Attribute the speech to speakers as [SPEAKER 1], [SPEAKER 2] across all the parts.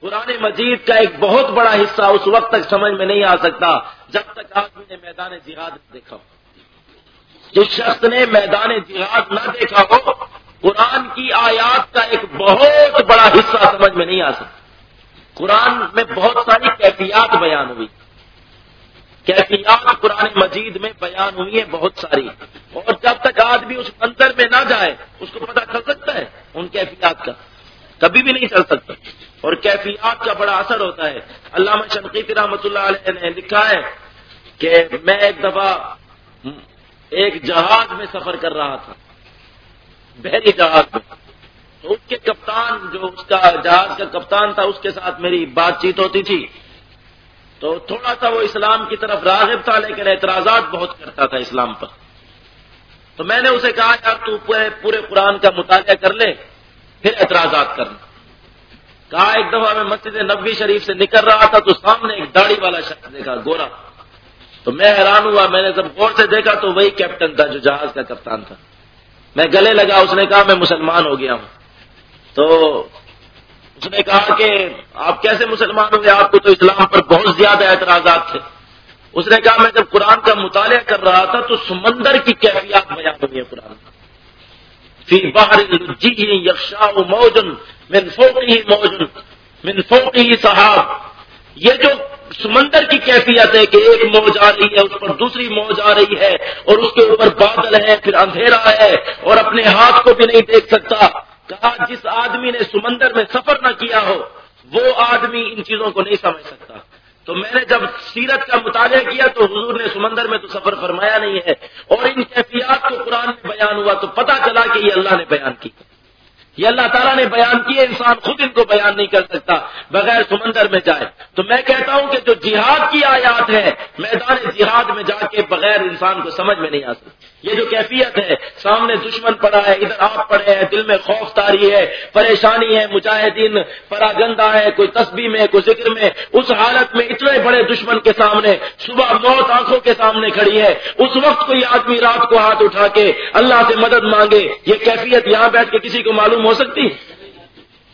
[SPEAKER 1] قرآن مجید کا ایک بہت بڑا حصہ اس وقت تک سمجھ میں نہیں آ سکتا جب تک آدمی نے میدان جہاد دیکھا ہو۔ جس شخص نے میدان جہاد نہ دیکھا ہو، قرآن کی آیات کا ایک بہت بڑا حصہ سمجھ میں نہیں آ سکتا۔ قرآن میں بہت ساری کیفیات بیان ہوئی۔ کیفیات قرآن مجید میں بیان ہوئی ہیں بہت ساری۔ اور جب تک آدمی اس منظر میں نہ جائے، اس کو پتہ چل سکتا ہے ان کیفیات کا۔ کبھی بھی نہیں چل سکتا۔ اور کیفیات کا بڑا اثر ہوتا ہے۔ علامہ شنقیتی رحمۃ اللہ علیہ نے لکھا ہے کہ میں ایک دفعہ ایک جہاز میں سفر کر رہا تھا۔ بحری جہاز میں۔ تو اس کے کپتان جو اس کا جہاز کا کپتان تھا، اس کے ساتھ میری بات چیت ہوتی تھی۔ تو تھوڑا سا وہ اسلام کی طرف راغب تھا، لیکن اعتراضات بہت کرتا تھا اسلام پر۔ تو میں نے اسے کہا، یار تو پورے قرآن کا مطالعہ کر لے، پھر اعتراضات کرنا۔ کہا ایک دفعہ میں مسجد نبوی شریف سے نکل رہا تھا تو سامنے ایک داڑھی والا شخص دیکھا، گورا۔ تو میں حیران ہوا، میں نے جب غور سے دیکھا تو وہی کیپٹن تھا جو جہاز کا کپتان تھا۔ میں گلے لگا، اس نے کہا، میں مسلمان ہو گیا ہوں۔ تو اس نے کہا کہ آپ کیسے مسلمان ہو گئے آپ کو تو اسلام پر بہت زیادہ اعتراضات تھے۔ اس نے کہا، میں جب قرآن کا مطالعہ کر رہا تھا تو سمندر کی کیفیات بیان ہوئی ہے قرآن فی باہر جی یکشا موجن من فوقی موجن من فوقی صحاب۔ یہ جو سمندر کی کیفیت ہے کہ ایک موج آ رہی ہے، اس پر دوسری موج آ رہی ہے، اور اس کے اوپر بادل ہے، پھر اندھیرا ہے، اور اپنے ہاتھ کو بھی نہیں دیکھ سکتا۔ کہا، جس آدمی نے سمندر میں سفر نہ کیا ہو، وہ آدمی ان چیزوں کو نہیں سمجھ سکتا۔ تو میں نے جب سیرت کا مطالعہ کیا تو حضور نے سمندر میں تو سفر فرمایا نہیں ہے، اور ان کیفیات کو قرآن میں بیان ہوا تو پتا چلا کہ یہ اللہ نے بیان کی۔ یہ اللہ تعالیٰ نے بیان کیے، انسان خود ان کو بیان نہیں کر سکتا، بغیر سمندر میں جائے۔ تو میں کہتا ہوں کہ جو جہاد کی آیات ہے میدان جہاد میں جا کے بغیر انسان کو سمجھ میں نہیں آ سکتی۔ یہ جو کیفیت ہے، سامنے دشمن پڑا ہے، ادھر آپ پڑے ہیں دل میں خوف تاری ہے، پریشانی ہے، مجاہدین پراگندہ ہے، کوئی تسبیح میں، کوئی ذکر میں، اس حالت میں اتنے بڑے دشمن کے سامنے، صبح موت آنکھوں کے سامنے کھڑی ہے، اس وقت کوئی آدمی رات کو ہاتھ اٹھا کے اللہ سے مدد مانگے، یہ کیفیت یہاں بیٹھ کے کسی کو معلوم ہو سکتی؟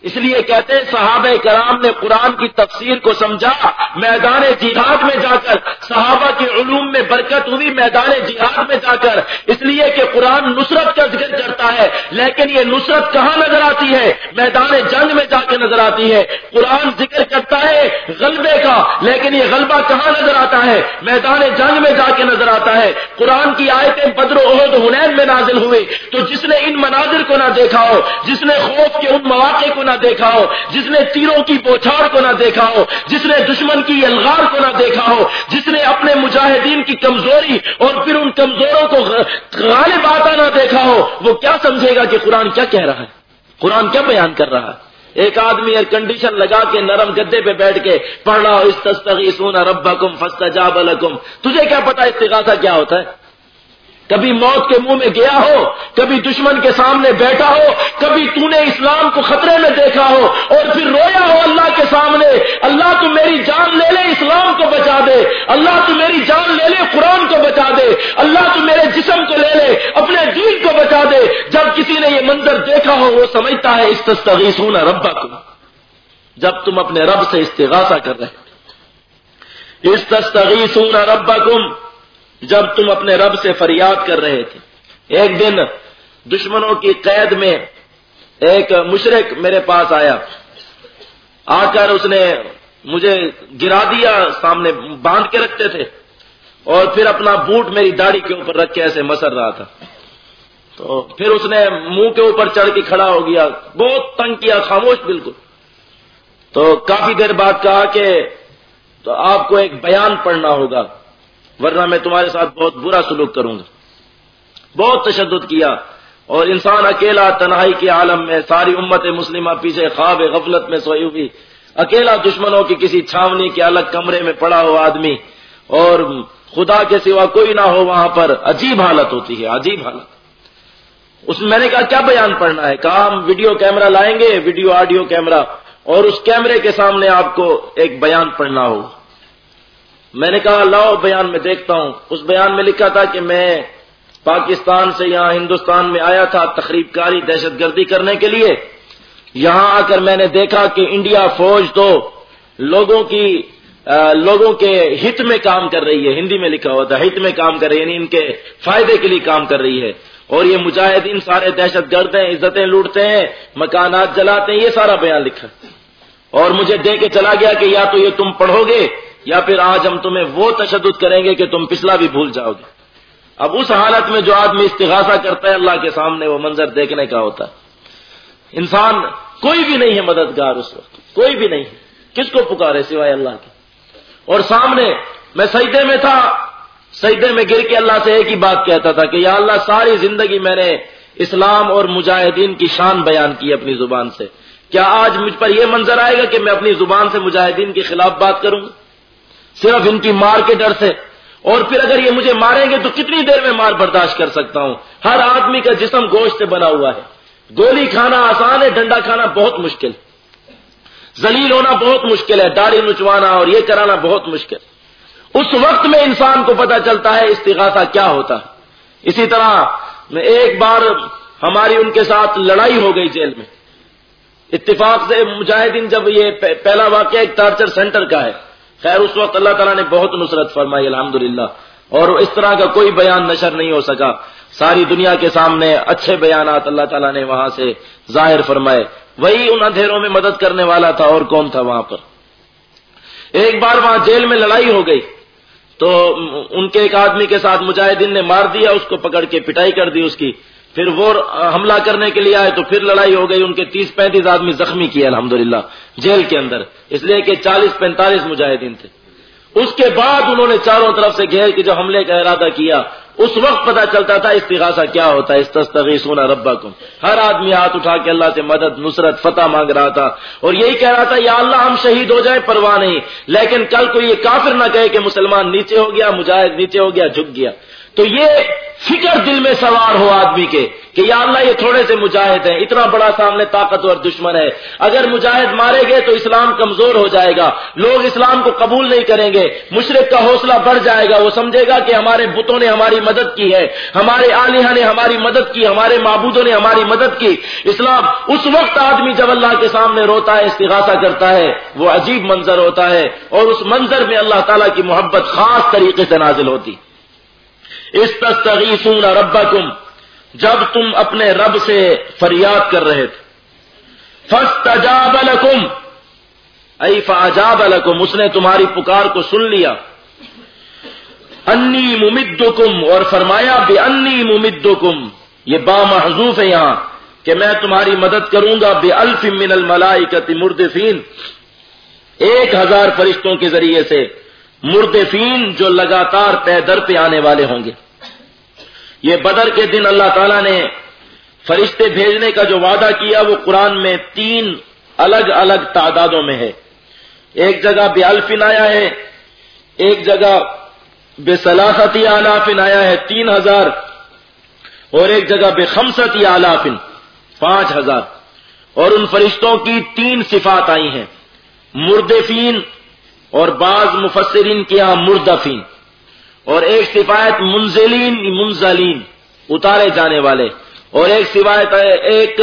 [SPEAKER 1] اس لیے کہتے ہیں صحابہ کرام نے قرآن کی تفسیر کو سمجھا، میدان جہاد میں جا کر، صحابہ کے علوم میں برکت ہوئی میدان جہاد میں جا کر۔ اس لیے کہ قرآن نصرت کا ذکر کرتا ہے، لیکن یہ نصرت کہاں نظر آتی ہے؟ میدان جنگ میں جا کے نظر آتی ہے۔ قرآن ذکر کرتا ہے غلبے کا، لیکن یہ غلبہ کہاں نظر آتا ہے؟ میدان جنگ میں جا کے نظر آتا ہے۔ قرآن کی آیتیں بدر و عہد ہنین میں نازل ہوئی تو جس نے ان مناظر کو نہ دیکھا ہو، جس نے خوف کے ان مواقع کو نہ دیکھا ہو، جس نے تیروں کی بوچھار کو نہ دیکھا ہو، جس نے دشمن کی الغار کو نہ دیکھا ہو، جس نے اپنے مجاہدین کی کمزوری اور پھر ان کمزوروں کو غالب آتا نہ دیکھا ہو، وہ کیا سمجھے گا کہ قرآن کیا کہہ رہا ہے؟ قرآن کیا بیان کر رہا ہے؟ ایک آدمی ایئر کنڈیشن لگا کے نرم گدے پہ بیٹھ کے پڑھ رہا ہو اس تستغی سونا ربا کم تجھے کیا پتا استغاثہ کیا ہوتا ہے؟ کبھی موت کے منہ میں گیا ہو، کبھی دشمن کے سامنے بیٹھا ہو، کبھی تو نے اسلام کو خطرے میں دیکھا ہو، اور پھر رویا ہو اللہ کے سامنے، اللہ تو میری جان لے لے، اسلام کو بچا دے، اللہ تو میری جان لے لے، قرآن کو بچا دے، اللہ تو میرے جسم کو لے لے، اپنے دین کو بچا دے۔ جب کسی نے یہ منظر دیکھا ہو، وہ سمجھتا ہے اس تستغیثون ربا کو جب تم اپنے رب سے استغاثہ کر رہے اس تستغیثون ربکم۔ جب تم اپنے رب سے فریاد کر رہے تھے۔ ایک دن دشمنوں کی قید میں ایک مشرق میرے پاس آیا۔ آ کر اس نے مجھے گرا دیا، سامنے باندھ کے رکھتے تھے۔ اور پھر اپنا بوٹ میری داڑھی کے اوپر رکھ کے ایسے مسر رہا تھا۔ تو پھر اس نے منہ کے اوپر چڑھ کے کھڑا ہو گیا۔ بہت تنگ کیا، خاموش بالکل۔ تو کافی دیر بعد کہا کہ تو آپ کو ایک بیان پڑھنا ہوگا۔ ورنہ میں تمہارے ساتھ بہت برا سلوک کروں گا۔ بہت تشدد کیا۔ اور انسان اکیلا تنہائی کے عالم میں، ساری امت مسلمہ پیچھے خواب غفلت میں سوئی ہوئی۔ اکیلا دشمنوں کی کسی چھاونی کے الگ کمرے میں پڑا ہوا آدمی۔ اور خدا کے سوا کوئی نہ ہو وہاں پر۔ عجیب حالت ہوتی ہے، عجیب حالت۔ اس میں نے کہا، کیا بیان پڑھنا ہے؟ کہا، ہم ویڈیو کیمرہ لائیں گے، ویڈیو آڈیو کیمرہ۔ اور اس کیمرے کے سامنے آپ کو ایک بیان پڑھنا ہوگا میں نے کہا، لاؤ بیان میں دیکھتا ہوں۔ اس بیان میں لکھا تھا کہ میں پاکستان سے یہاں ہندوستان میں آیا تھا تقریب کاری، دہشت گردی کرنے کے لیے۔ یہاں آ کر میں نے دیکھا کہ انڈیا فوج تو لوگوں کی لوگوں کے ہت میں کام کر رہی ہے۔ ہندی میں لکھا ہوا تھا، ہت میں کام کر رہی ہے یعنی ان کے فائدے کے لیے کام کر رہی ہے۔ اور یہ مجاہدین سارے دہشت گرد ہیں، عزتیں لوٹتے ہیں، مکانات جلاتے ہیں، یہ سارا بیان لکھا۔ اور مجھے دے کے چلا گیا کہ یا تو یہ تم پڑھو گے یا پھر آج ہم تمہیں وہ تشدد کریں گے کہ تم پچھلا بھی بھول جاؤ گے۔ اب اس حالت میں جو آدمی استغاثہ کرتا ہے اللہ کے سامنے، وہ منظر دیکھنے کا ہوتا ہے۔ انسان کوئی بھی نہیں ہے مددگار اس وقت، کوئی بھی نہیں ہے۔ کس کو پکارے سوائے اللہ کے؟ اور سامنے میں سجدے میں تھا، سجدے میں گر کے اللہ سے ایک ہی بات کہتا تھا کہ یا اللہ، ساری زندگی میں نے اسلام اور مجاہدین کی شان بیان کی اپنی زبان سے۔ کیا آج مجھ پر یہ منظر آئے گا کہ میں اپنی زبان سے مجاہدین کے خلاف بات کروں گا؟ صرف ان کی مار کے ڈر سے۔ اور پھر اگر یہ مجھے ماریں گے تو کتنی دیر میں مار برداشت کر سکتا ہوں؟ ہر آدمی کا جسم گوشت سے بنا ہوا ہے۔ گولی کھانا آسان ہے، ڈنڈا کھانا بہت مشکل۔ زلیل ہونا بہت مشکل ہے، داڑھی نچوانا اور یہ کرانا بہت مشکل۔ اس وقت میں انسان کو پتا چلتا ہے استغاثہ کیا ہوتا۔ ہے اسی طرح ایک بار ہماری ان کے ساتھ لڑائی ہو گئی جیل میں۔ اتفاق سے مجاہدین جب یہ پہلا واقعہ ایک ٹارچر سینٹر کا ہے۔ خیر، اس وقت اللہ تعالیٰ نے بہت نصرت فرمائی الحمد اور اس طرح کا کوئی بیان نشر نہیں ہو سکا۔ ساری دنیا کے سامنے اچھے بیانات اللہ تعالیٰ نے وہاں سے ظاہر فرمائے۔ وہی ان اندھیروں میں مدد کرنے والا تھا، اور کون تھا وہاں پر؟ ایک بار وہاں جیل میں لڑائی ہو گئی۔ تو ان کے ایک آدمی کے ساتھ مجاہدین نے مار دیا، اس کو پکڑ کے پٹائی کر دی اس کی۔ پھر وہ حملہ کرنے کے لیے آئے تو پھر لڑائی ہو گئی، ان کے تیس پینتیس آدمی زخمی کیا الحمدللہ، جیل کے اندر۔ اس لیے کہ چالیس پینتالیس مجاہدین تھے۔ اس کے بعد انہوں نے چاروں طرف سے گھیر کے جو حملے کا ارادہ کیا، اس وقت پتا چلتا تھا استغاثہ کیا ہوتا ہے اس تستغی سونا ربا کو ہر آدمی ہاتھ اٹھا کے اللہ سے مدد، نصرت، فتح مانگ رہا تھا۔ اور یہی کہہ رہا تھا، یا اللہ ہم شہید ہو جائیں، پرواہ نہیں۔ لیکن کل کو یہ کافر نہ کہے کہ مسلمان نیچے ہو گیا، مجاہد نیچے ہو گیا، جھک گیا۔ تو یہ فکر دل میں سوار ہو آدمی کے کہ یا اللہ یہ تھوڑے سے مجاہد ہیں، اتنا بڑا سامنے طاقتور دشمن ہے۔ اگر مجاہد مارے گئے تو اسلام کمزور ہو جائے گا۔ لوگ اسلام کو قبول نہیں کریں گے۔ مشرق کا حوصلہ بڑھ جائے گا۔ وہ سمجھے گا کہ ہمارے بتوں نے ہماری مدد کی ہے۔ ہمارے عالیہ نے ہماری مدد کی۔ ہمارے معبودوں نے ہماری مدد کی۔ اسلام اس وقت آدمی جب اللہ کے سامنے روتا ہے، استغاثہ کرتا ہے، وہ عجیب منظر ہوتا ہے اور اس منظر میں اللہ تعالیٰ کی محبت خاص طریقے سے نازل ہوتی۔ اس تستغیثون ربکم، جب تم اپنے رب سے فریاد کر رہے تھے۔ فاستجاب لکم، ای فاجاب لکم، اس نے تمہاری پکار کو سن لیا۔ انی ممدکم، اور فرمایا بے انی ممدکم، یہ با محضوف ہے یہاں، کہ میں تمہاری مدد کروں گا بے الف من الملائکت مردفین۔ ایک ہزار فرشتوں کے ذریعے سے مردفین جو لگاتار پے در پہ آنے والے ہوں گے۔ یہ بدر کے دن اللہ تعالیٰ نے فرشتے بھیجنے کا جو وعدہ کیا وہ قرآن میں تین الگ الگ تعدادوں میں ہے۔ ایک جگہ بے الفن آیا ہے، ایک جگہ بے سلاختی آلافن آیا ہے، تین ہزار، اور ایک جگہ بے خمستی آلافن، پانچ ہزار۔ اور ان فرشتوں کی تین صفات آئی ہیں، مردفین اور بعض مفسرین کے یہاں مردفین۔ اور ایک سفایت منزلین منزلین، اتارے جانے والے۔ اور ایک سفایت ایک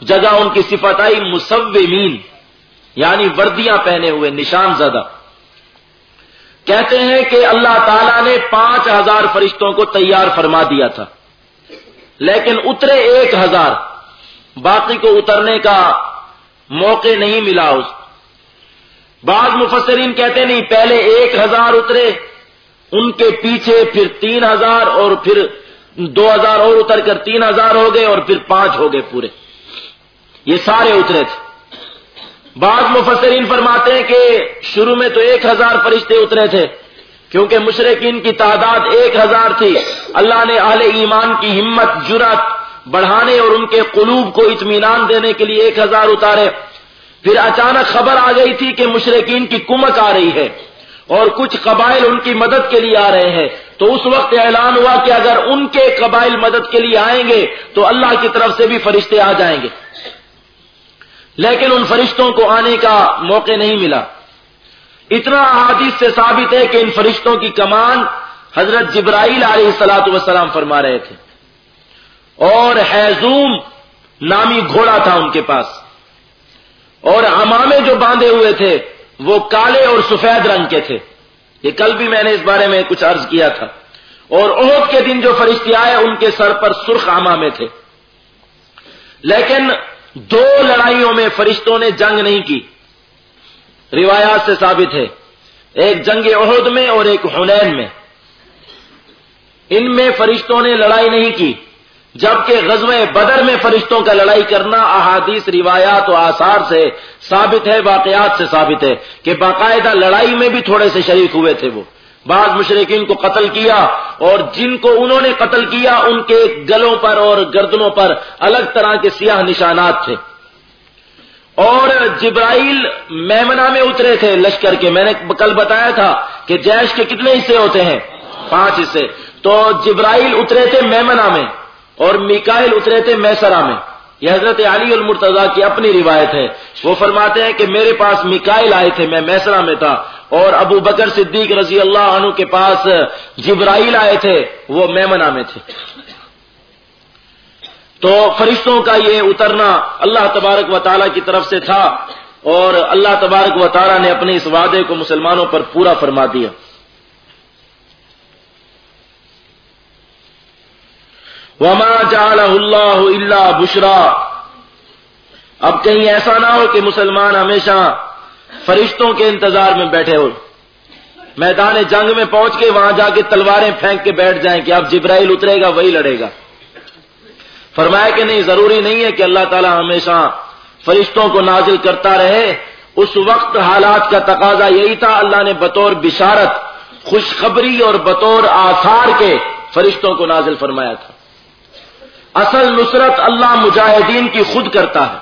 [SPEAKER 1] جگہ ان کی صفت آئی مصومین یعنی وردیاں پہنے ہوئے، نشان زدہ۔ کہتے ہیں کہ اللہ تعالی نے پانچ ہزار فرشتوں کو تیار فرما دیا تھا۔ لیکن اترے ایک ہزار۔ باقی کو اترنے کا موقع نہیں ملا اس۔ بعض مفسرین کہتے نہیں، پہلے ایک ہزار اترے۔ ان کے پیچھے پھر تین ہزار اور پھر دو ہزار اور اتر کر تین ہزار ہو گئے اور پھر پانچ ہو گئے پورے۔ یہ سارے اترے تھے۔ بعض مفسرین فرماتے ہیں کہ شروع میں تو ایک ہزار فرشتے اترے تھے، کیونکہ مشرقین کی تعداد ایک ہزار تھی۔ اللہ نے اہل ایمان کی ہمت جرت بڑھانے اور ان کے قلوب کو اطمینان دینے کے لیے ایک ہزار اتارے۔ پھر اچانک خبر آ گئی تھی کہ مشرقین کی کمک آ رہی ہے۔ اور کچھ قبائل ان کی مدد کے لیے آ رہے ہیں۔ تو اس وقت اعلان ہوا کہ اگر ان کے قبائل مدد کے لیے آئیں گے، تو اللہ کی طرف سے بھی فرشتے آ جائیں گے۔ لیکن ان فرشتوں کو آنے کا موقع نہیں ملا۔ اتنا حادث سے ثابت ہے کہ ان فرشتوں کی کمان حضرت جبرائیل علیہ السلاۃ وسلام فرما رہے تھے۔ اور حیزوم نامی گھوڑا تھا ان کے پاس۔ اور امامے جو باندھے ہوئے تھے وہ کالے اور سفید رنگ کے تھے۔ یہ کل بھی میں نے اس بارے میں کچھ عرض کیا تھا۔ اور عہد کے دن جو فرشتے آئے، ان کے سر پر سرخ امامے تھے۔ لیکن دو لڑائیوں میں فرشتوں نے جنگ نہیں کی۔ روایات سے ثابت ہے، ایک جنگ عہد میں اور ایک حنین میں۔ ان میں فرشتوں نے لڑائی نہیں کی۔ جبکہ غزو بدر میں فرشتوں کا لڑائی کرنا احادیث، روایات و آثار سے ثابت ہے، واقعات سے ثابت ہے کہ باقاعدہ لڑائی میں بھی تھوڑے سے شریک ہوئے تھے وہ۔ بعض مشرقین کو قتل کیا اور جن کو انہوں نے قتل کیا، ان کے گلوں پر اور گردنوں پر الگ طرح کے سیاہ نشانات تھے۔ اور جبرائیل میمنا میں اترے تھے لشکر کے۔ میں نے کل بتایا تھا کہ جیش کے کتنے حصے ہوتے ہیں؟ پانچ حصے۔ تو جبرائیل اترے تھے میمنا میں۔ اور میکائل اترے تھے میسرا میں۔ یہ حضرت علی المرتضی کی اپنی روایت ہے۔ وہ فرماتے ہیں کہ میرے پاس میکائل آئے تھے، میں میسرا میں تھا۔ اور ابو بکر صدیق رضی اللہ عنہ کے پاس جبرائیل آئے تھے، وہ میمنا میں تھے۔ تو فرشتوں کا یہ اترنا اللہ تبارک و تعالیٰ کی طرف سے تھا اور اللہ تبارک و تعالیٰ نے اپنے اس وعدے کو مسلمانوں پر پورا فرما دیا۔ وما جال اللہ اللہ بشرا اب کہیں ایسا نہ ہو کہ مسلمان ہمیشہ فرشتوں کے انتظار میں بیٹھے ہو میدان جنگ میں پہنچ کے وہاں جا کے تلواریں پھینک کے بیٹھ جائیں کہ اب جبرائیل اترے گا، وہی لڑے گا۔ فرمایا کہ نہیں، ضروری نہیں ہے کہ اللہ تعالی ہمیشہ فرشتوں کو نازل کرتا رہے۔ اس وقت حالات کا تقاضا یہی تھا، اللہ نے بطور بشارت، خوشخبری اور بطور آثار کے فرشتوں کو نازل فرمایا تھا۔ اصل نصرت اللہ مجاہدین کی خود کرتا ہے۔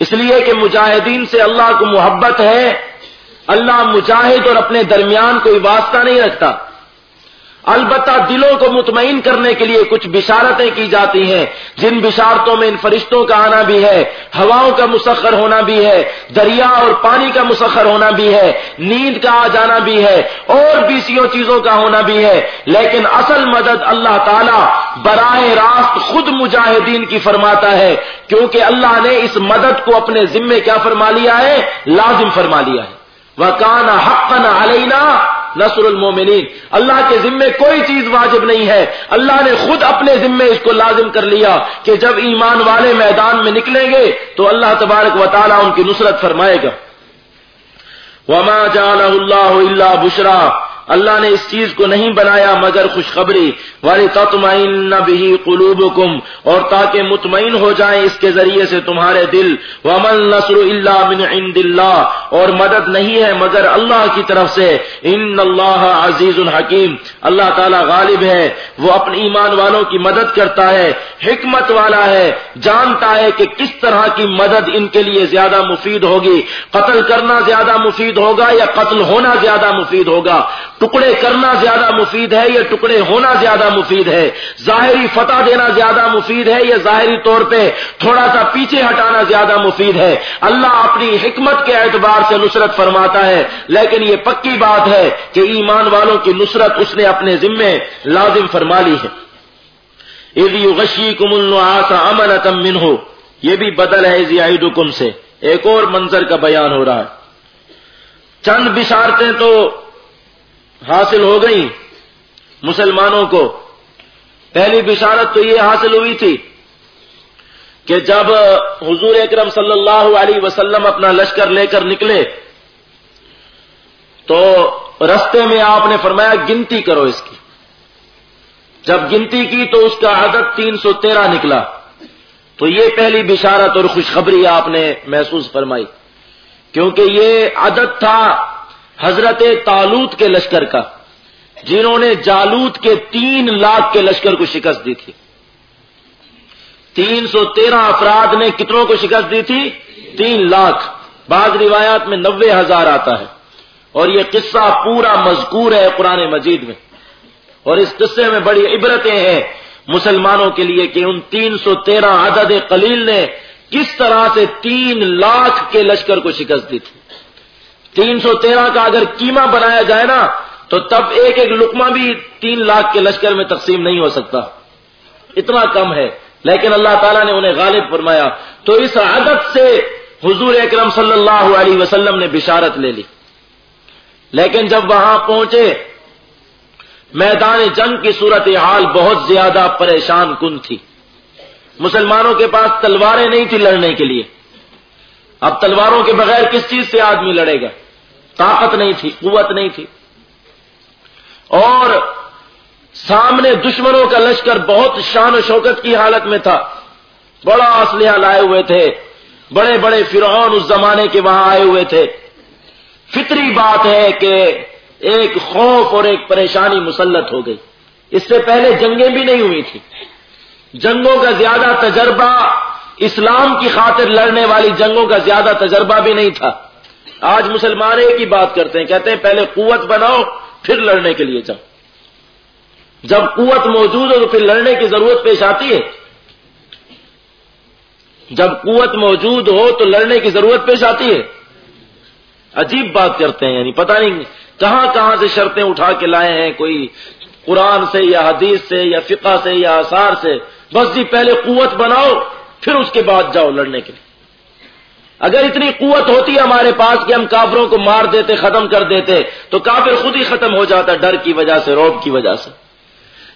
[SPEAKER 1] اس لیے کہ مجاہدین سے اللہ کو محبت ہے، اللہ مجاہد اور اپنے درمیان کوئی واسطہ نہیں رکھتا۔ البتہ دلوں کو مطمئن کرنے کے لیے کچھ بشارتیں کی جاتی ہیں۔ جن بشارتوں میں ان فرشتوں کا آنا بھی ہے، ہواؤں کا مسخر ہونا بھی ہے، دریا اور پانی کا مسخر ہونا بھی ہے، نیند کا آ جانا بھی ہے، اور بیسیوں چیزوں کا ہونا بھی ہے۔ لیکن اصل مدد اللہ تعالی براہ راست خود مجاہدین کی فرماتا ہے، کیونکہ اللہ نے اس مدد کو اپنے ذمے کیا فرما لیا ہے؟ لازم فرما لیا ہے۔ وہ حقن حق علینا نصر المومنین اللہ کے ذمے کوئی چیز واجب نہیں ہے۔ اللہ نے خود اپنے ذمے اس کو لازم کر لیا کہ جب ایمان والے میدان میں نکلیں گے تو اللہ تبارک و تعالیٰ ان کی نصرت فرمائے گا۔ وما جعلہ اللہ اللہ بشرا اللہ نے اس چیز کو نہیں بنایا مگر خوشخبری. والی تطمئن بھی قلوب اور تاکہ مطمئن ہو جائیں اس کے ذریعے سے تمہارے دل. ومن نصر اللہ من عند اللہ اور مدد نہیں ہے مگر اللہ کی طرف سے. ان اللہ عزیز الحکیم اللہ تعالی غالب ہے، وہ اپنے ایمان والوں کی مدد کرتا ہے. حکمت والا ہے، جانتا ہے کہ کس طرح کی مدد ان کے لیے زیادہ مفید ہوگی۔ قتل کرنا زیادہ مفید ہوگا یا قتل ہونا زیادہ مفید ہوگا؟ ٹکڑے کرنا زیادہ مفید ہے یا ٹکڑے ہونا زیادہ مفید ہے؟ ظاہری فتح دینا زیادہ مفید ہے یا ظاہری طور پہ تھوڑا سا پیچھے ہٹانا زیادہ مفید ہے؟ اللہ اپنی حکمت کے اعتبار سے نصرت فرماتا ہے، لیکن یہ پکی بات ہے کہ ایمان والوں کی نصرت اس نے اپنے ذمے لازم فرما لی ہے۔ غشی کم آسا امن من یہ بھی بدل ہے ضیائی سے. ایک اور منظر کا بیان ہو رہا ہے. چند بشارتیں تو حاصل ہو گئی مسلمانوں کو. پہلی بشارت تو یہ حاصل ہوئی تھی کہ جب حضور اکرم صلی اللہ علیہ وسلم اپنا لشکر لے کر نکلے، تو رستے میں آپ نے فرمایا گنتی کرو اس کی. جب گنتی کی تو اس کا عدد تین سو تیرہ نکلا۔ تو یہ پہلی بشارت اور خوشخبری آپ نے محسوس فرمائی۔ کیونکہ یہ عدد تھا حضرت تالوت کے لشکر کا، جنہوں نے جالوت کے تین لاکھ کے لشکر کو شکست دی تھی۔ تین سو تیرہ افراد نے کتنوں کو شکست دی تھی؟ تین لاکھ۔ بعض روایات میں نوے ہزار آتا ہے۔ اور یہ قصہ پورا مذکور ہے قرآن مجید میں۔ اور اس قصے میں بڑی عبرتیں ہیں مسلمانوں کے لیے کہ ان تین سو تیرہ عدد قلیل نے کس طرح سے تین لاکھ کے لشکر کو شکست دی تھی۔ تین سو تیرہ کا اگر کیما بنایا جائے نا، تو تب ایک ایک لکما بھی تین لاکھ کے لشکر میں تقسیم نہیں ہو سکتا۔ اتنا کم ہے۔ لیکن اللہ تعالیٰ نے انہیں غالب فرمایا۔ تو اس عادت سے حضور اکرم صلی اللہ علیہ وسلم نے بشارت لے لی۔ لیکن جب وہاں پہنچے میدان جنگ کی صورت حال بہت زیادہ پریشان کن تھی۔ مسلمانوں کے پاس تلواریں نہیں تھی لڑنے کے لیے۔ اب تلواروں کے بغیر کس چیز سے آدمی لڑے گا؟ طاقت نہیں تھی، قوت نہیں تھی۔ اور سامنے دشمنوں کا لشکر بہت شان و شوکت کی حالت میں تھا۔ بڑا اسلحہ لائے ہوئے تھے۔ بڑے بڑے فرعون اس زمانے کے وہاں آئے ہوئے تھے۔ فطری بات ہے کہ ایک خوف اور ایک پریشانی مسلط ہو گئی۔ اس سے پہلے جنگیں بھی نہیں ہوئی تھی جنگوں کا زیادہ تجربہ اسلام کی خاطر لڑنے والی جنگوں کا زیادہ تجربہ بھی نہیں تھا۔ آج مسلمان ایک ہی بات کرتے ہیں، کہتے ہیں پہلے قوت بناؤ، پھر لڑنے کے لیے جاؤ۔ جب قوت موجود ہو تو پھر لڑنے کی ضرورت پیش آتی ہے۔ جب قوت موجود ہو تو لڑنے کی ضرورت پیش آتی ہے۔ عجیب بات کرتے ہیں یعنی پتہ نہیں کہاں کہاں سے شرطیں اٹھا کے لائے ہیں کوئی قرآن سے یا حدیث سے یا فقہ سے یا آثار سے؟ بس جی پہلے قوت بناؤ، پھر اس کے بعد جاؤ لڑنے کے لیے۔ اگر اتنی قوت ہوتی ہمارے پاس کہ ہم کافروں کو مار دیتے، ختم کر دیتے، تو کافر خود ہی ختم ہو جاتا ڈر کی وجہ سے، روب کی وجہ سے۔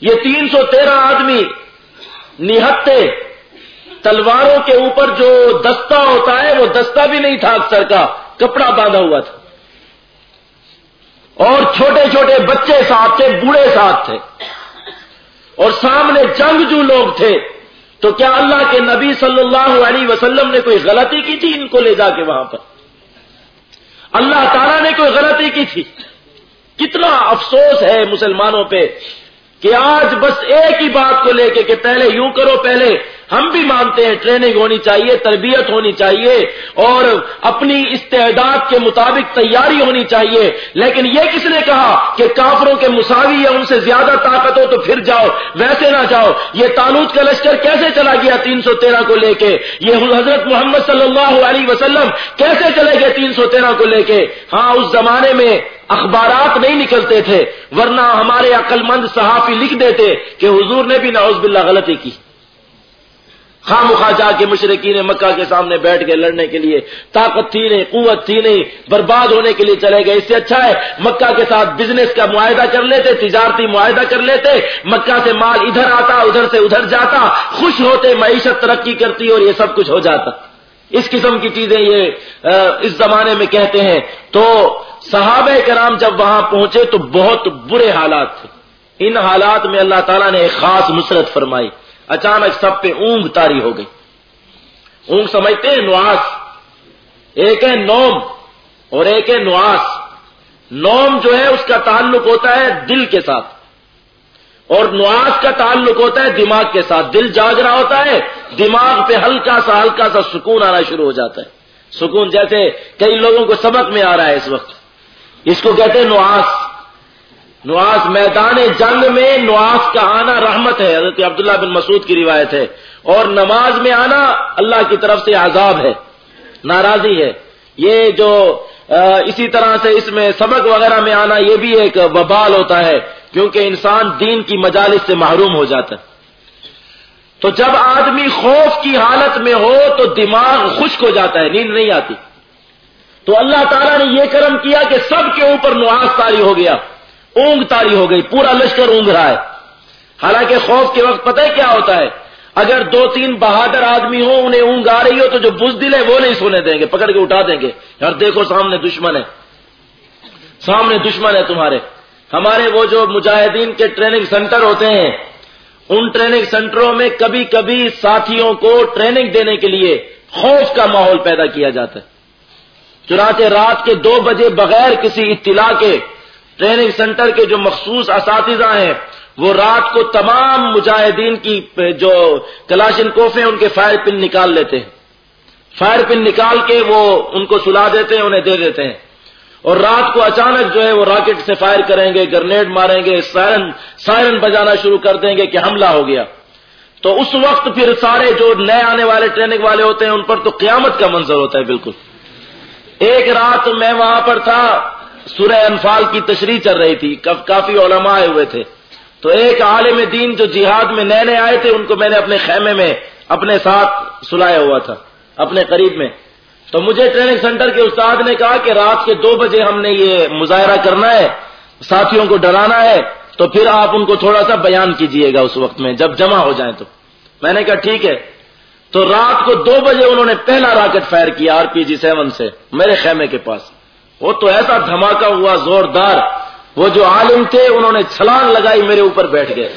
[SPEAKER 1] یہ تین سو تیرہ آدمی نہتے تلواروں کے اوپر جو دستہ ہوتا ہے، وہ دستہ بھی نہیں تھا اکثر کا، کپڑا باندھا ہوا تھا۔ اور چھوٹے چھوٹے بچے ساتھ تھے، بوڑھے ساتھ تھے۔ اور سامنے جنگ جو لوگ تھے، تو کیا اللہ کے نبی صلی اللہ علیہ وسلم نے کوئی غلطی کی تھی ان کو لے جا کے وہاں پر؟ اللہ تعالیٰ نے کوئی غلطی کی تھی؟ کتنا افسوس ہے مسلمانوں پہ کہ آج بس ایک ہی بات کو لے کے کہ پہلے یوں کرو، پہلے ہم بھی مانتے ہیں ٹریننگ ہونی چاہیے، تربیت ہونی چاہیے اور اپنی استعداد کے مطابق تیاری ہونی چاہیے۔ لیکن یہ کس نے کہا کہ کافروں کے مساوی یا ان سے زیادہ طاقت ہو تو پھر جاؤ، ویسے نہ جاؤ۔ یہ تالوت کا لشکر کیسے چلا گیا تین سو تیرہ کو لے کے؟ یہ حضرت محمد صلی اللہ علیہ وسلم کیسے چلے گئے تین سو تیرہ کو لے کے؟ ہاں اس زمانے میں اخبارات نہیں نکلتے تھے، ورنہ ہمارے عقل مند صحافی لکھ دیتے کہ حضور نے بھی نعوذ باللہ غلطی کی۔ خام مخواہ جا کے مشرقین مکہ کے سامنے بیٹھ کے لڑنے کے لیے، طاقت تھی نہیں، قوت تھی نہیں، برباد ہونے کے لیے چلے گئے۔ اس سے اچھا ہے، مکہ کے ساتھ بزنس کا معاہدہ کر لیتے، تجارتی معاہدہ کر لیتے، مکہ سے مال ادھر آتا، ادھر سے ادھر جاتا، خوش ہوتے، معیشت ترقی کرتی اور یہ سب کچھ ہو جاتا۔ اس قسم کی چیزیں یہ اس زمانے میں کہتے ہیں۔ تو صحابہ کرام جب وہاں پہنچے تو بہت برے حالات تھے۔ ان حالات میں اللہ تعالیٰ نے ایک خاص نصرت فرمائی۔ اچانک سب پہ اونگ تاری ہو گئی۔ اونگ سمجھتے ہیں نواس ایک ہے نوم اور ایک ہے نواس نوم جو ہے اس کا تعلق ہوتا ہے دل کے ساتھ۔ اور نواس کا تعلق ہوتا ہے دماغ کے ساتھ۔ دل جاگ رہا ہوتا ہے، دماغ پہ ہلکا سا ہلکا سا سکون آنا شروع ہو جاتا ہے۔ سکون جیسے کئی لوگوں کو سبق میں آ رہا ہے اس وقت۔ اس کو کہتے ہیں نواس نواز میدان جنگ میں نواز کا آنا رحمت ہے، حضرت عبداللہ بن مسعود کی روایت ہے۔ اور نماز میں آنا اللہ کی طرف سے عذاب ہے، ناراضی ہے۔ یہ جو اسی طرح سے اس میں سبق وغیرہ میں آنا یہ بھی ایک وبال ہوتا ہے، کیونکہ انسان دین کی مجالس سے محروم ہو جاتا ہے۔ تو جب آدمی خوف کی حالت میں ہو تو دماغ خشک ہو جاتا ہے، نیند نہیں آتی۔ تو اللہ تعالیٰ نے یہ کرم کیا کہ سب کے اوپر نواز تاری ہو گیا۔ اونگ تاری ہو گئی، پورا لشکر اونگ رہا ہے۔ حالانکہ خوف کے وقت پتہ ہے کیا ہوتا ہے؟ اگر دو تین بہادر آدمی ہو انہیں اونگ آ رہی ہو تو جو بز دل ہے وہ نہیں سونے دیں گے، پکڑ کے اٹھا دیں گے۔ یار دیکھو سامنے دشمن ہے۔ سامنے دشمن ہے تمہارے۔ ہمارے وہ جو مجاہدین کے ٹریننگ سینٹر ہوتے ہیں، ان ٹریننگ سینٹروں میں کبھی کبھی ساتھیوں کو ٹریننگ دینے کے لیے خوف کا ماحول پیدا کیا جاتا ہے۔ چنانچہ رات کے دو بجے بغیر کسی اطلاع کے ٹریننگ سینٹر کے جو مخصوص اساتذہ ہیں، وہ رات کو تمام مجاہدین کی، جو کلاشن کوف ہیں، ان کے فائر پن نکال لیتے ہیں۔ فائر پن نکال کے وہ ان کو سلا دیتے ہیں، انہیں دے دیتے ہیں۔ اور رات کو اچانک جو ہے، وہ راکٹ سے فائر کریں گے، گرنیڈ ماریں گے، سائرن سائرن بجانا شروع کر دیں گے کہ حملہ ہو گیا۔ تو اس وقت پھر سارے جو نئے آنے والے ٹریننگ والے ہوتے ہیں، ان پر تو قیامت کا منظر ہوتا ہے، بالکل۔ ایک رات میں وہاں پر تھا سورہ انفال کی تشریح چل رہی تھی کافی علماء آئے ہوئے تھے۔ تو ایک عالم دین جو جہاد میں نئے نئے آئے تھے، ان کو میں نے اپنے خیمے میں اپنے ساتھ سلایا ہوا تھا، اپنے قریب میں۔ تو مجھے ٹریننگ سینٹر کے استاد نے کہا کہ رات کے دو بجے ہم نے یہ مظاہرہ کرنا ہے، ساتھیوں کو ڈرانا ہے، تو پھر آپ ان کو تھوڑا سا بیان کیجیے گا اس وقت میں، جب جمع ہو جائیں تو۔ میں نے کہا ٹھیک ہے۔ تو رات کو دو بجے انہوں نے پہلا راکٹ فائر کیا آر پی جی سیون سے، میرے خیمے کے پاس۔ وہ تو ایسا دھماکہ ہوا زوردار، وہ جو عالم تھے، انہوں نے چھلان لگائی میرے اوپر بیٹھ گئے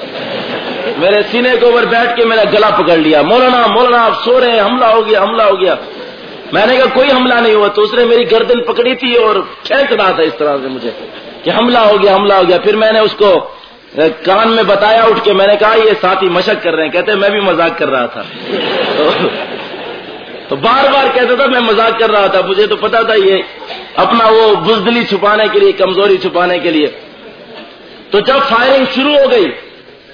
[SPEAKER 1] میرے سینے کے اوپر بیٹھ کے میرا گلا پکڑ لیا۔ مولانا مولانا، آپ سو رہے ہیں، حملہ ہو گیا، حملہ ہو گیا۔ میں نے کہا، کوئی حملہ نہیں ہوا۔ تو اس نے میری گردن پکڑی تھی اور کھینچ رہا تھا اس طرح سے مجھے کہ حملہ ہو گیا، حملہ ہو گیا۔ پھر میں نے اس کو کان میں بتایا، اٹھ کے میں نے کہا، یہ ساتھی مشق کر رہے ہیں۔ کہتے میں بھی مزاق کر رہا تھا۔ تو بار بار کہتا تھا، میں مزاق کر رہا تھا، مجھے تو پتا تھا یہ اپنا وہ بزدلی چھپانے کے لیے، کمزوری چھپانے کے لیے۔ تو جب فائرنگ شروع ہو گئی،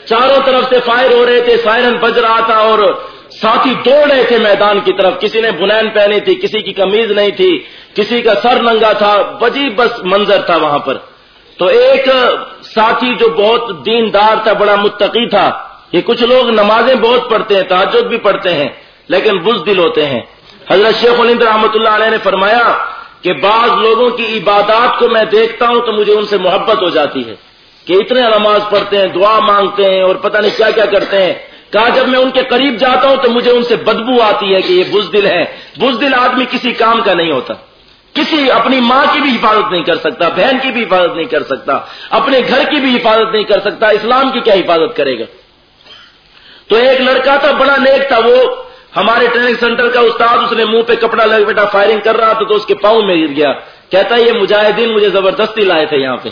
[SPEAKER 1] چاروں طرف سے فائر ہو رہے تھے، سائرن بج رہا تھا اور ساتھی دوڑ رہے تھے میدان کی طرف۔ کسی نے بنین پہنی تھی، کسی کی کمیز نہیں تھی، کسی کا سر ننگا تھا بجی بس منظر تھا وہاں پر۔ تو ایک ساتھی جو بہت دیندار تھا، بڑا متقی تھا، یہ کچھ لوگ نمازیں بہت پڑھتے ہیں تحجد بھی پڑھتے ہیں۔ لیکن بز دل ہوتے ہیں۔ حضرت شیخ الند رحمۃ اللہ علیہ نے فرمایا کہ بعض لوگوں کی عبادات کو میں دیکھتا ہوں تو مجھے ان سے محبت ہو جاتی ہے کہ اتنے نماز پڑھتے ہیں، دعا مانگتے ہیں اور پتہ نہیں کیا کیا کرتے ہیں۔ کہا جب میں ان کے قریب جاتا ہوں تو مجھے ان سے بدبو آتی ہے کہ یہ بزدل ہے بزدل آدمی کسی کام کا نہیں ہوتا۔ کسی اپنی ماں کی بھی حفاظت نہیں کر سکتا، بہن کی بھی حفاظت نہیں کر سکتا، اپنے گھر کی بھی حفاظت نہیں کر سکتا، اسلام کی کیا حفاظت کرے گا؟ تو ایک لڑکا تھا، بڑا نیک تھا، وہ ہمارے ٹریننگ سینٹر کا استاد اس نے منہ پہ کپڑا لگ بیٹا فائرنگ کر رہا تھا تو اس کے پاؤں میں گر گیا۔ کہتا ہے، یہ مجاہدین مجھے زبردستی لائے تھے یہاں پہ۔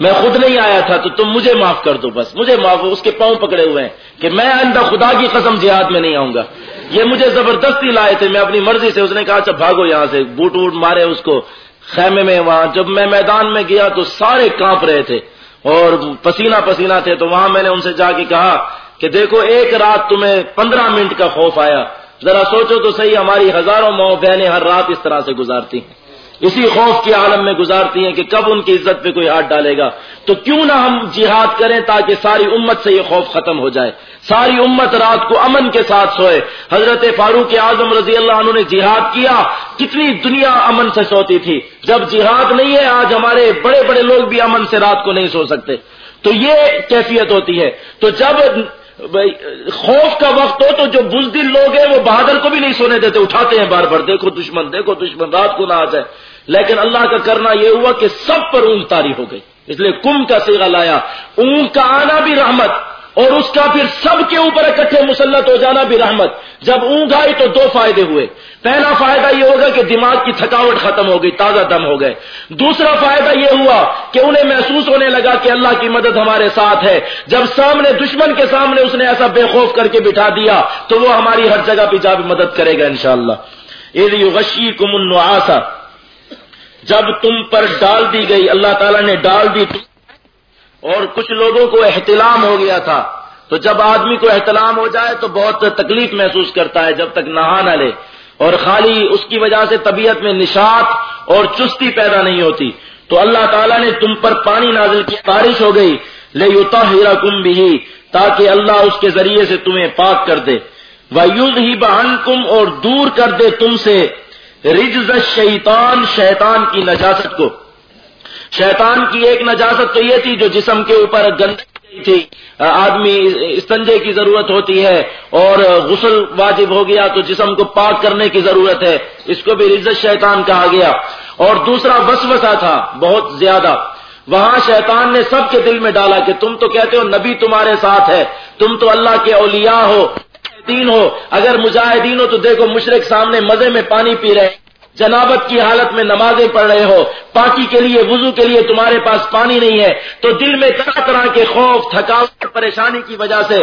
[SPEAKER 1] میں خود نہیں آیا تھا تو تم مجھے معاف کر دو بس۔ مجھے معاف، اس کے پاؤں پکڑے ہوئے ہیں کہ میں آئندہ خدا کی قسم جہاد میں نہیں آؤں گا۔ یہ مجھے زبردستی لائے تھے۔ میں اپنی مرضی سے، اس نے کہا اچھا بھاگو یہاں سے۔ بوٹ ووٹ مارے اس کو۔ خیمے میں وہاں، جب میں میدان میں گیا تو سارے کانپ رہے تھے اور پسینہ پسینہ تھے۔ تو وہاں میں نے ان سے جا کے کہا کہ دیکھو ایک رات تمہیں پندرہ منٹ کا خوف آیا۔ ذرا سوچو تو صحیح ہماری ہزاروں ماؤں بہنیں ہر رات اس طرح سے گزارتی ہیں۔ اسی خوف کے عالم میں گزارتی ہیں کہ کب ان کی عزت پہ کوئی ہاتھ ڈالے گا۔ تو کیوں نہ ہم جہاد کریں تاکہ ساری امت سے یہ خوف ختم ہو جائے۔ ساری امت رات کو امن کے ساتھ سوئے۔ حضرت فاروق اعظم رضی اللہ عنہ نے جہاد کیا۔ کتنی دنیا امن سے سوتی تھی۔ جب جہاد نہیں ہے، آج ہمارے بڑے بڑے لوگ بھی امن سے رات کو نہیں سو سکتے۔ تو یہ کیفیت ہوتی ہے۔ تو جب خوف کا وقت ہو تو جو بزدل لوگ ہیں، وہ بہادر کو بھی نہیں سونے دیتے، اٹھاتے ہیں بار بار، دیکھو دشمن دیکھو دشمن، رات کو نہ آ جائے لیکن اللہ کا کرنا یہ ہوا کہ سب پر اونگ تاری ہو گئی۔ اس لیے کم کا سیگا لایا، اونگ کا آنا بھی رحمت۔ اور اس کا پھر سب کے اوپر اکٹھے مسلط ہو جانا بھی رحمت۔ جب اونگ آئی تو دو فائدے ہوئے۔ پہلا فائدہ یہ ہوگا کہ دماغ کی تھکاوٹ ختم ہو گئی، تازہ دم ہو گئے۔ دوسرا فائدہ یہ ہوا کہ انہیں محسوس ہونے لگا کہ اللہ کی مدد ہمارے ساتھ ہے۔ جب سامنے دشمن کے سامنے اس نے ایسا بے خوف کر کے بٹھا دیا، تو وہ ہماری ہر جگہ پہ جا بھی مدد کرے گا انشاءاللہ۔ شاء اللہ غشی جب تم پر ڈال دی گئی، اللہ تعالیٰ نے ڈال دی۔ تم اور کچھ لوگوں کو احتلام ہو گیا تھا۔ تو جب آدمی کو احتلام ہو جائے تو بہت تکلیف محسوس کرتا ہے جب تک نہا نہ لے۔ اور خالی اس کی وجہ سے طبیعت میں نشاط اور چستی پیدا نہیں ہوتی۔ تو اللہ تعالیٰ نے تم پر پانی نازل کی بارش ہو گئی۔ لے یوتا ہیرا کم بھی تاکہ اللہ اس کے ذریعے سے تمہیں پاک کر دے۔ ویوز ہی بہن کم اور دور کر دے تم سے۔ رجز شیطان شیطان کی نجاست کو۔ شیطان کی ایک نجاست تو یہ تھی جو جسم کے اوپر گندگی تھی۔ آدمی استنجے کی ضرورت ہوتی ہے اور غسل واجب ہو گیا تو جسم کو پاک کرنے کی ضرورت ہے۔ اس کو بھی رزت شیطان کہا گیا۔ اور دوسرا وسوسہ تھا بہت زیادہ۔ وہاں شیطان نے سب کے دل میں ڈالا کہ تم تو کہتے ہو نبی تمہارے ساتھ ہے۔ تم تو اللہ کے اولیاء ہو، مجاہدین ہو۔ اگر مجاہدین ہو تو دیکھو مشرق سامنے مزے میں پانی پی رہے جنابت کی حالت میں نمازیں پڑھ رہے ہو، پاکی کے لیے، وضو کے لیے تمہارے پاس پانی نہیں ہے، تو دل میں طرح طرح کے خوف، تھکاوٹ، پریشانی کی وجہ سے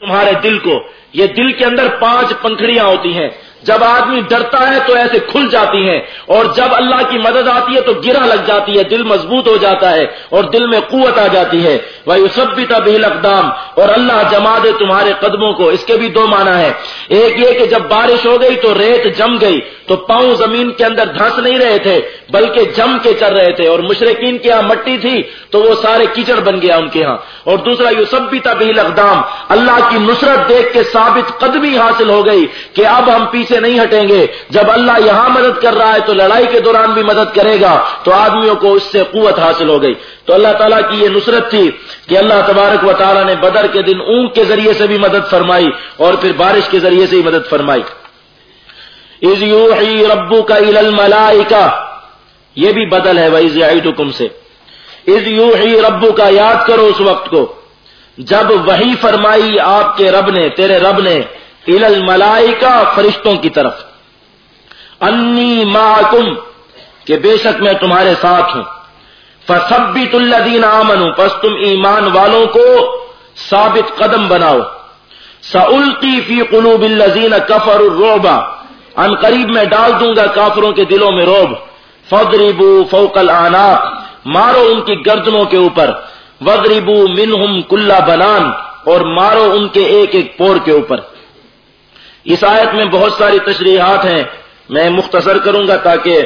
[SPEAKER 1] تمہارے دل کو، یہ دل کے اندر پانچ پنکھڑیاں ہوتی ہیں۔ جب آدمی ڈرتا ہے تو ایسے کھل جاتی ہیں، اور جب اللہ کی مدد آتی ہے تو گرا لگ جاتی ہے، دل مضبوط ہو جاتا ہے، اور دل میں قوت آ جاتی ہے۔ وہ سب بھی تبھی اقدام اور اللہ جما دے تمہارے قدموں کو۔ اس کے بھی دو معنی ہے ایک یہ کہ جب بارش ہو گئی تو ریت جم گئی۔ تو پاؤں زمین کے اندر دھنس نہیں رہے تھے، بلکہ جم کے کر رہے تھے، اور مشرقین کے یہاں مٹی تھی، تو وہ سارے کیچڑ بن گیا ان کے یہاں۔ اور دوسرا یو سب بھی تبھی اقدام اللہ کی نصرت دیکھ کے ثابت قدمی حاصل ہو گئی کہ اب ہم پیچھے نہیں ہٹیں گے۔ جب اللہ یہاں مدد کر رہا ہے تو لڑائی کے دوران بھی مدد کرے گا، تو آدمیوں کو اس سے قوت حاصل ہو گئی۔ تو اللہ تعالیٰ کی یہ نصرت تھی کہ اللہ تبارک و تعالیٰ نے بدر کے دن اونگ کے ذریعے سے بھی مدد فرمائی اور پھر بارش کے ذریعے سے ہی مدد فرمائی۔ از یوحی ربو کا ملائی یہ بھی بدل ہے وہی حکم سے۔ از یوحی ربو کا یاد کرو اس وقت کو۔ جب وہی فرمائی آپ کے رب نے، تیرے رب نے ال ملائی فرشتوں کی طرف۔ انی معکم، کہ بے شک میں تمہارے ساتھ ہوں۔ فسبت الذین آمنوا، پس تم ایمان والوں کو ثابت قدم بناؤ۔ سلقی فی قلوب الذین کفر الرعب۔ ان قریب میں ڈال دوں گا کافروں کے دلوں میں روب۔ فضربو فوق العناق، مارو ان کی گردنوں کے اوپر۔ وضربو منہم کلا بنان، اور مارو ان کے ایک ایک پور کے اوپر۔ اس آیت میں بہت ساری تشریحات ہیں۔ میں مختصر کروں گا تاکہ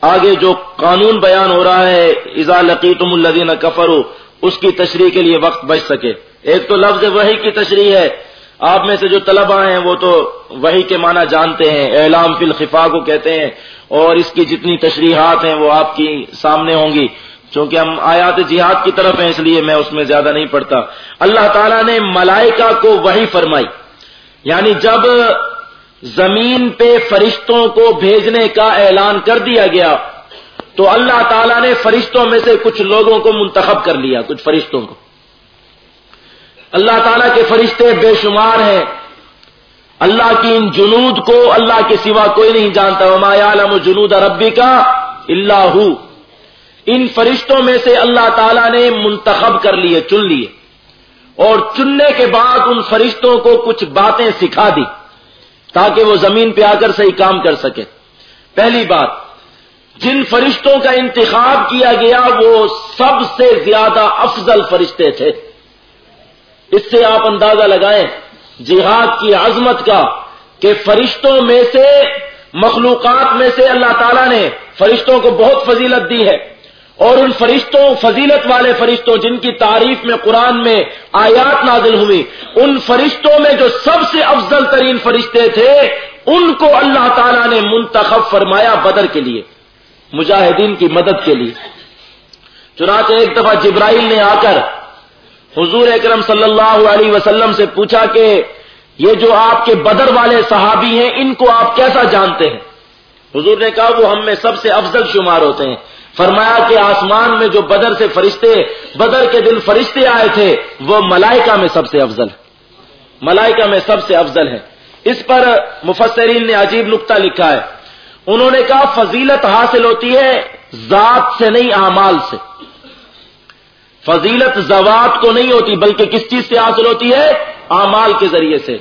[SPEAKER 1] آگے جو قانون بیان ہو رہا ہے ازا لقیتم الذین کفروا، اس کی تشریح کے لیے وقت بچ سکے۔ ایک تو لفظ وہی کی تشریح ہے۔ آپ میں سے جو طلبا ہیں وہ تو وہی کے معنی جانتے ہیں، اعلام فی الخفا کو کہتے ہیں، اور اس کی جتنی تشریحات ہیں وہ آپ کی سامنے ہوں گی۔ چونکہ ہم آیات جہاد کی طرف ہیں، اس لیے میں اس میں زیادہ نہیں پڑھتا۔ اللہ تعالیٰ نے ملائکہ کو وہی فرمائی۔ یعنی جب زمین پہ فرشتوں کو بھیجنے کا اعلان کر دیا گیا، تو اللہ تعالیٰ نے فرشتوں میں سے کچھ لوگوں کو منتخب کر لیا، کچھ فرشتوں کو۔ اللہ تعالیٰ کے فرشتے بے شمار ہیں۔ اللہ کی ان جنود کو اللہ کے سوا کوئی نہیں جانتا۔ عالم جنود ربی کا اللہ ان فرشتوں میں سے اللہ تعالیٰ نے منتخب کر لیے، چن لیے۔ اور چننے کے بعد ان فرشتوں کو کچھ باتیں سکھا دی، تاکہ وہ زمین پہ آ کر صحیح کام کر سکے۔ پہلی بات، جن فرشتوں کا انتخاب کیا گیا، وہ سب سے زیادہ افضل فرشتے تھے۔ اس سے آپ اندازہ لگائیں جہاد کی عظمت کا کہ فرشتوں میں سے مخلوقات میں سے اللہ تعالیٰ نے فرشتوں کو بہت فضیلت دی ہے اور ان فرشتوں، فضیلت والے فرشتوں جن کی تعریف میں، قرآن میں آیات نازل ہوئی، ان فرشتوں میں جو سب سے افضل ترین فرشتے تھے، ان کو اللہ تعالیٰ نے منتخب فرمایا بدر کے لیے، مجاہدین کی مدد کے لیے۔ چنانچہ ایک دفعہ جبرائیل نے آ کر حضور اکرم صلی اللہ علیہ وسلم سے پوچھا کہ یہ جو آپ کے بدر والے صحابی ہیں، ان کو آپ کیسا جانتے ہیں؟ حضور نے کہا، وہ ہم میں سب سے افضل شمار ہوتے ہیں۔ فرمایا کہ آسمان میں جو بدر سے فرشتے، بدر کے دن فرشتے آئے تھے، وہ ملائکہ میں سب سے افضل ملائکہ میں سب سے افضل ہے اس پر مفسرین نے عجیب نقطہ لکھا ہے۔ انہوں نے کہا، فضیلت حاصل ہوتی ہے ذات سے، نہیں اعمال سے۔ فضیلت زوات کو نہیں ہوتی بلکہ کس چیز سے حاصل ہوتی ہے؟ اعمال کے ذریعے سے۔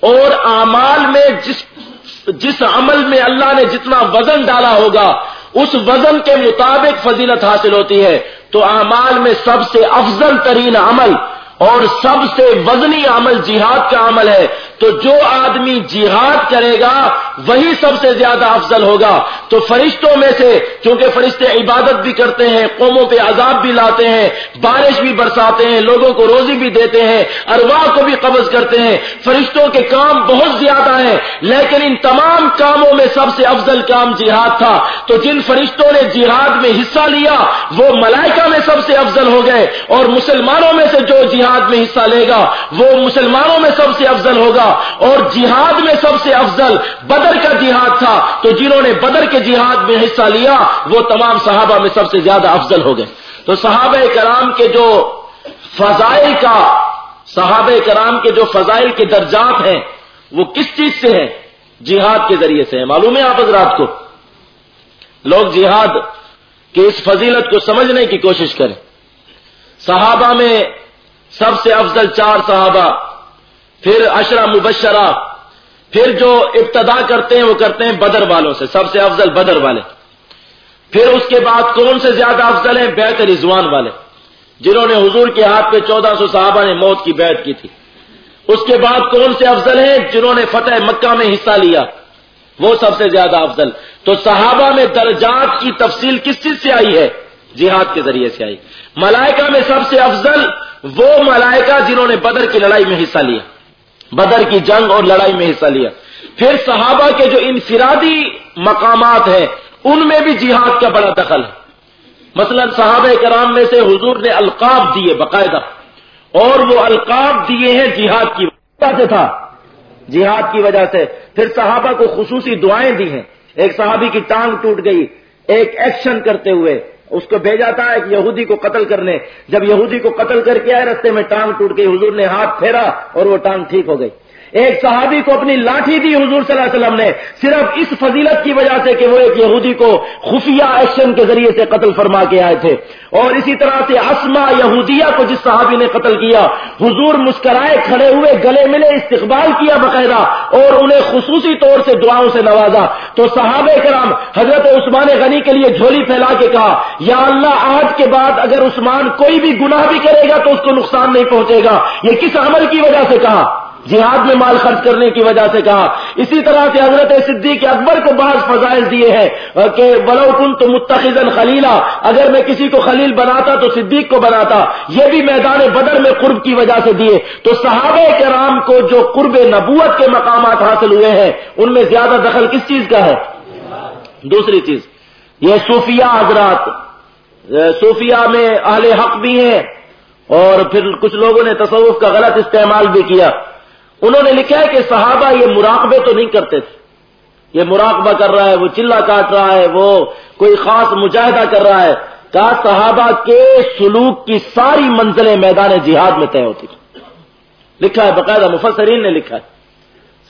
[SPEAKER 1] اور اعمال میں جس جس عمل میں اللہ نے جتنا وزن ڈالا ہوگا، اس وزن کے مطابق فضیلت حاصل ہوتی ہے۔ تو اعمال میں سب سے افضل ترین عمل اور سب سے وزنی عمل جہاد کا عمل ہے۔ تو جو آدمی جہاد کرے گا وہی سب سے زیادہ افضل ہوگا۔ تو فرشتوں میں سے کیونکہ فرشتے عبادت بھی کرتے ہیں، قوموں پہ عذاب بھی لاتے ہیں، بارش بھی برساتے ہیں، لوگوں کو روزی بھی دیتے ہیں، ارواح کو بھی قبض کرتے ہیں۔ فرشتوں کے کام بہت زیادہ ہیں، لیکن ان تمام کاموں میں سب سے افضل کام جہاد تھا۔ تو جن فرشتوں نے جہاد میں حصہ لیا، وہ ملائکہ میں سب سے افضل ہو گئے۔ اور مسلمانوں میں سے جو جہاد میں حصہ لے گا، وہ مسلمانوں میں سب سے افضل ہوگا۔ اور جہاد میں سب سے افضل بدل بدر کا جہاد تھا تو جنہوں نے بدر کے جہاد میں حصہ لیا، وہ تمام صحابہ میں سب سے زیادہ افضل ہو گئے۔ تو صحابہ کرام کے جو فضائل کا، صحابہ کرام کے جو فضائل کے درجات ہیں، وہ کس چیز سے ہیں؟ جہاد کے ذریعے سے ہیں۔ معلوم ہے آپ حضرات کو؟ لوگ جہاد کی اس فضیلت کو سمجھنے کی کوشش کریں۔ صحابہ میں سب سے افضل چار صحابہ، پھر اشرا مبشرہ پھر جو ابتدا کرتے ہیں وہ کرتے ہیں بدر والوں سے، سب سے افضل بدر والے۔ پھر اس کے بعد کون سے زیادہ افضل ہیں؟ بیت رضوان والے۔ جنہوں نے حضور کے ہاتھ پہ چودہ سو صحابہ نے موت کی بیعت کی تھی۔ اس کے بعد کون سے افضل ہیں؟ جنہوں نے فتح مکہ میں حصہ لیا۔ وہ سب سے زیادہ افضل۔ تو صحابہ میں درجات کی تفصیل کس چیز سے آئی ہے؟ جہاد کے ذریعے سے آئی۔ ملائکہ میں سب سے افضل وہ ملائکہ جنہوں نے بدر کی لڑائی میں حصہ لیا۔ بدر کی جنگ اور لڑائی میں حصہ لیا۔ پھر صحابہ کے جو انفرادی مقامات ہیں، ان میں بھی جہاد کا بڑا دخل ہے۔ مثلا صحابہ کرام میں سے حضور نے القاب دیے باقاعدہ، اور وہ القاب دیے ہیں جہاد کی وجہ سے تھا۔ جہاد کی وجہ سے۔ پھر صحابہ کو خصوصی دعائیں دی ہیں۔ ایک صحابی کی ٹانگ ٹوٹ گئی، ایک ایکشن کرتے ہوئے اس کو بھیجا تھا ایک یہودی کو قتل کرنے۔ جب یہودی کو قتل کر کے آئے، رستے میں ٹانگ ٹوٹ گئی، حضور نے ہاتھ پھیرا اور وہ ٹانگ ٹھیک ہو گئی۔ ایک صحابی کو اپنی لاٹھی دی حضور صلی اللہ علیہ وسلم نے، صرف اس فضیلت کی وجہ سے کہ وہ ایک یہودی کو خفیہ ایکشن کے ذریعے سے قتل فرما کے آئے تھے۔ اور اسی طرح سے اسما یہودیہ کو جس صحابی نے قتل کیا، حضور مسکرائے کھڑے ہوئے گلے ملے، استقبال کیا باقاعدہ اور انہیں خصوصی طور سے دعاؤں سے نوازا۔ تو صحابہ کرام، حضرت عثمان غنی کے لیے جھولی پھیلا کے کہا، یا اللہ، آج کے بعد اگر عثمان کوئی بھی گناہ بھی کرے گا تو اس کو نقصان نہیں پہنچے گا۔ یہ کس عمل کی وجہ سے کہا؟ جہاد میں مال خرچ کرنے کی وجہ سے کہا۔ اسی طرح سے حضرت صدیق اکبر کو بعض فضائل دیے ہیں کہ بلو کن تو متخذن خلیلا، اگر میں کسی کو خلیل بناتا تو صدیق کو بناتا۔ یہ بھی میدان بدر میں قرب کی وجہ سے دیے۔ تو صحابہ کرام کو جو قرب نبوت کے مقامات حاصل ہوئے ہیں، ان میں زیادہ دخل کس چیز کا ہے؟ دوسری چیز۔ یہ صوفیہ حضرات۔ صوفیہ میں اہل حق بھی ہیں اور پھر کچھ لوگوں نے تصوف کا غلط استعمال بھی کیا۔ انہوں نے لکھا ہے کہ صحابہ یہ مراقبے تو نہیں کرتے تھے۔ یہ مراقبہ کر رہا ہے، وہ چلا کاٹ رہا ہے، وہ کوئی خاص مجاہدہ کر رہا ہے۔ کہا صحابہ کے سلوک کی ساری منزلیں میدان جہاد میں طے ہوتی تھی لکھا ہے، باقاعدہ مفسرین نے لکھا ہے۔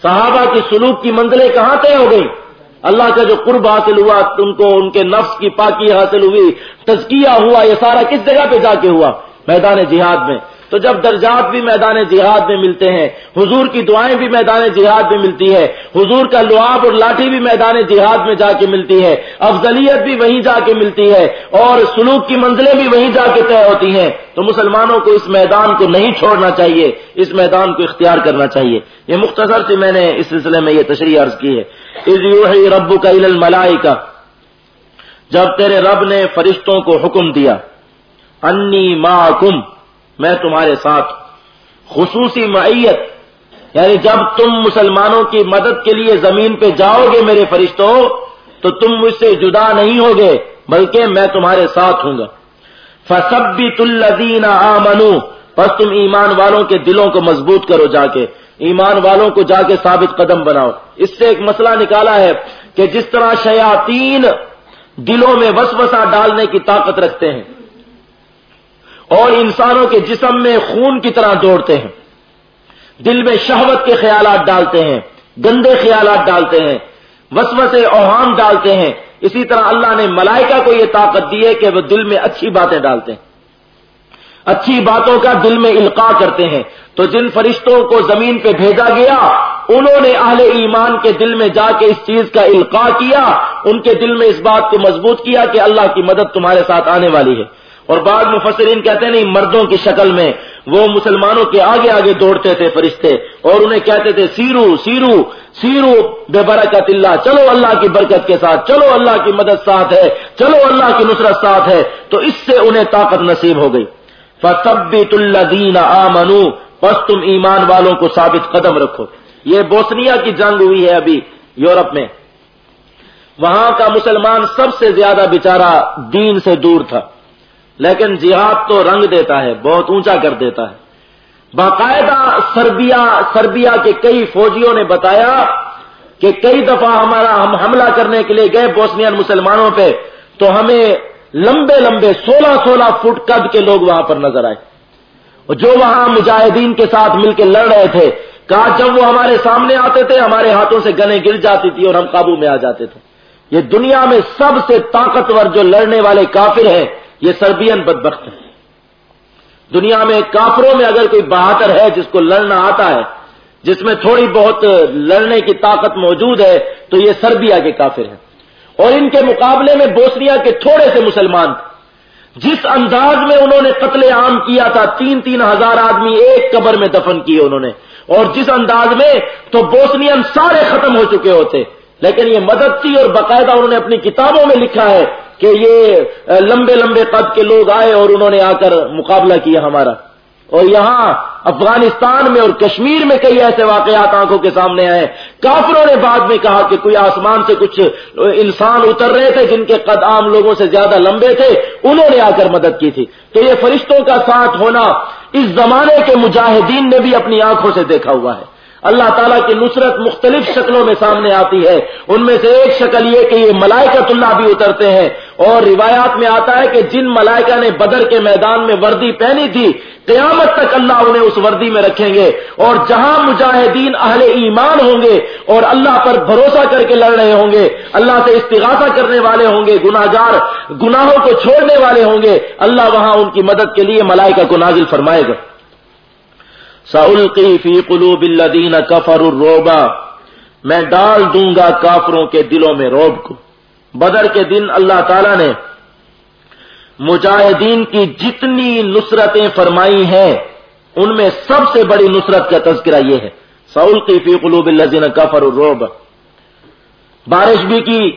[SPEAKER 1] صحابہ کی سلوک کی منزلیں کہاں طے ہو گئی اللہ کا جو قرب حاصل ہوا تم کو ان کے نفس کی پاکی حاصل ہوئی، تزکیہ ہوا، یہ سارا کس جگہ پہ جا کے ہوا؟ میدان جہاد میں۔ تو جب درجات بھی میدان جہاد میں ملتے ہیں، حضور کی دعائیں بھی میدان جہاد میں ملتی ہے، حضور کا لعاب اور لاٹھی بھی میدان جہاد میں جا کے ملتی ہے، افضلیت بھی وہیں جا کے ملتی ہے اور سلوک کی منزلیں بھی وہیں جا کے طے ہوتی ہیں۔ تو مسلمانوں کو اس میدان کو نہیں چھوڑنا چاہیے، اس میدان کو اختیار کرنا چاہیے۔ یہ مختصر سے میں نے اس سلسلے میں یہ تشریح عرض کی ہے۔ ربو کا ملائی کا جب تیرے رب نے فرشتوں کو حکم دیا، انی ما کم میں تمہارے ساتھ خصوصی معیت یعنی جب تم مسلمانوں کی مدد کے لیے زمین پہ جاؤ گے میرے فرشتوں، تو تم مجھ سے جدا نہیں ہوگے، بلکہ میں تمہارے ساتھ ہوں گا۔ فصبی تلدین آ منو بس تم ایمان والوں کے دلوں کو مضبوط کرو جا کے ایمان والوں کو جا کے ثابت قدم بناؤ۔ اس سے ایک مسئلہ نکالا ہے کہ جس طرح شیاطین دلوں میں وسوسہ ڈالنے کی طاقت رکھتے ہیں۔ اور انسانوں کے جسم میں خون کی طرح دوڑتے ہیں۔ دل میں شہوت کے خیالات ڈالتے ہیں، گندے خیالات ڈالتے ہیں، وسوسے، اوہام ڈالتے ہیں۔ اسی طرح اللہ نے ملائکہ کو یہ طاقت دی ہے کہ وہ دل میں اچھی باتیں ڈالتے ہیں۔ اچھی باتوں کا دل میں القاع کرتے ہیں۔ تو جن فرشتوں کو زمین پہ بھیجا گیا، انہوں نے اہل ایمان کے دل میں جا کے اس چیز کا القاع کیا۔ ان کے دل میں اس بات کو مضبوط کیا کہ اللہ کی مدد تمہارے ساتھ آنے والی ہے۔ اور بعض مفسرین کہتے ہیں، نہیں، مردوں کی شکل میں وہ مسلمانوں کے آگے آگے دوڑتے تھے فرشتے اور انہیں کہتے تھے، سیرو سیرو سیرو بے برکت اللہ، چلو اللہ کی برکت کے ساتھ، چلو اللہ کی مدد ساتھ ہے، چلو اللہ کی نصرت ساتھ ہے۔ تو اس سے انہیں طاقت نصیب ہو گئی۔ فتبت الدین آ منو بس تم ایمان والوں کو ثابت قدم رکھو۔ یہ بوسنیا کی جنگ ہوئی ہے ابھی یورپ میں۔ وہاں کا مسلمان سب سے زیادہ بےچارا دین سے دور تھا۔ لیکن جہاد تو رنگ دیتا ہے، بہت اونچا کر دیتا ہے۔ باقاعدہ سربیا سربیا کے کئی فوجیوں نے بتایا کہ کئی دفعہ ہمارا ہم حملہ کرنے کے لیے گئے بوسنین مسلمانوں پہ، تو ہمیں لمبے لمبے سولہ سولہ فٹ قد کے لوگ وہاں پر نظر آئے۔ جو وہاں مجاہدین کے ساتھ مل کے لڑ رہے تھے کہا جب وہ ہمارے سامنے آتے تھے، ہمارے ہاتھوں سے گنے گر جاتی تھی اور ہم قابو میں آ جاتے تھے۔ یہ دنیا میں سب سے طاقتور جو لڑنے والے کافر ہیں یہ سربین بدبخت ہے دنیا میں کافروں میں اگر کوئی بہادر ہے جس کو لڑنا آتا ہے، جس میں تھوڑی بہت لڑنے کی طاقت موجود ہے، تو یہ سربیا کے کافر ہیں۔ اور ان کے مقابلے میں بوسنیا کے تھوڑے سے مسلمان۔ تھے جس انداز میں انہوں نے قتل عام کیا تھا، تین تین ہزار آدمی ایک قبر میں دفن کیے انہوں نے۔ اور جس انداز میں، تو بوسنین سارے ختم ہو چکے ہوتے۔ لیکن یہ مدد تھی اور باقاعدہ انہوں نے اپنی کتابوں میں لکھا ہے۔ کہ یہ لمبے لمبے قد کے لوگ آئے اور انہوں نے آ کر مقابلہ کیا ہمارا۔ اور یہاں افغانستان میں اور کشمیر میں کئی ایسے واقعات آنکھوں کے سامنے آئے۔ کافروں نے بعد میں کہا کہ کوئی آسمان سے کچھ انسان اتر رہے تھے جن کے قد عام لوگوں سے زیادہ لمبے تھے، انہوں نے آ کر مدد کی تھی۔ تو یہ فرشتوں کا ساتھ ہونا اس زمانے کے مجاہدین نے بھی اپنی آنکھوں سے دیکھا ہوا ہے۔ اللہ تعالیٰ کی نصرت مختلف شکلوں میں سامنے آتی ہے۔ ان میں سے ایک شکل یہ کہ یہ ملائکت اللہ بھی اترتے ہیں۔ اور روایات میں آتا ہے کہ جن ملائکہ نے بدر کے میدان میں وردی پہنی تھی، قیامت تک اللہ انہیں اس وردی میں رکھیں گے اور جہاں مجاہدین اہل ایمان ہوں گے اور اللہ پر بھروسہ کر کے لڑ رہے ہوں گے، اللہ سے استغاثہ کرنے والے ہوں گے گناگار گناہوں کو چھوڑنے والے ہوں گے، اللہ وہاں ان کی مدد کے لیے ملائکہ کو نازل فرمائے گا۔ سعلقی فی قلوب الذین کفر الروبا میں ڈال دوں گا کافروں کے دلوں میں روب کو۔ بدر کے دن اللہ تعالی نے مجاہدین کی جتنی نصرتیں فرمائی ہیں، ان میں سب سے بڑی نصرت کا تذکرہ یہ ہے۔ سعول کی فی قلوب الذین کفر الروب بارش بھی کی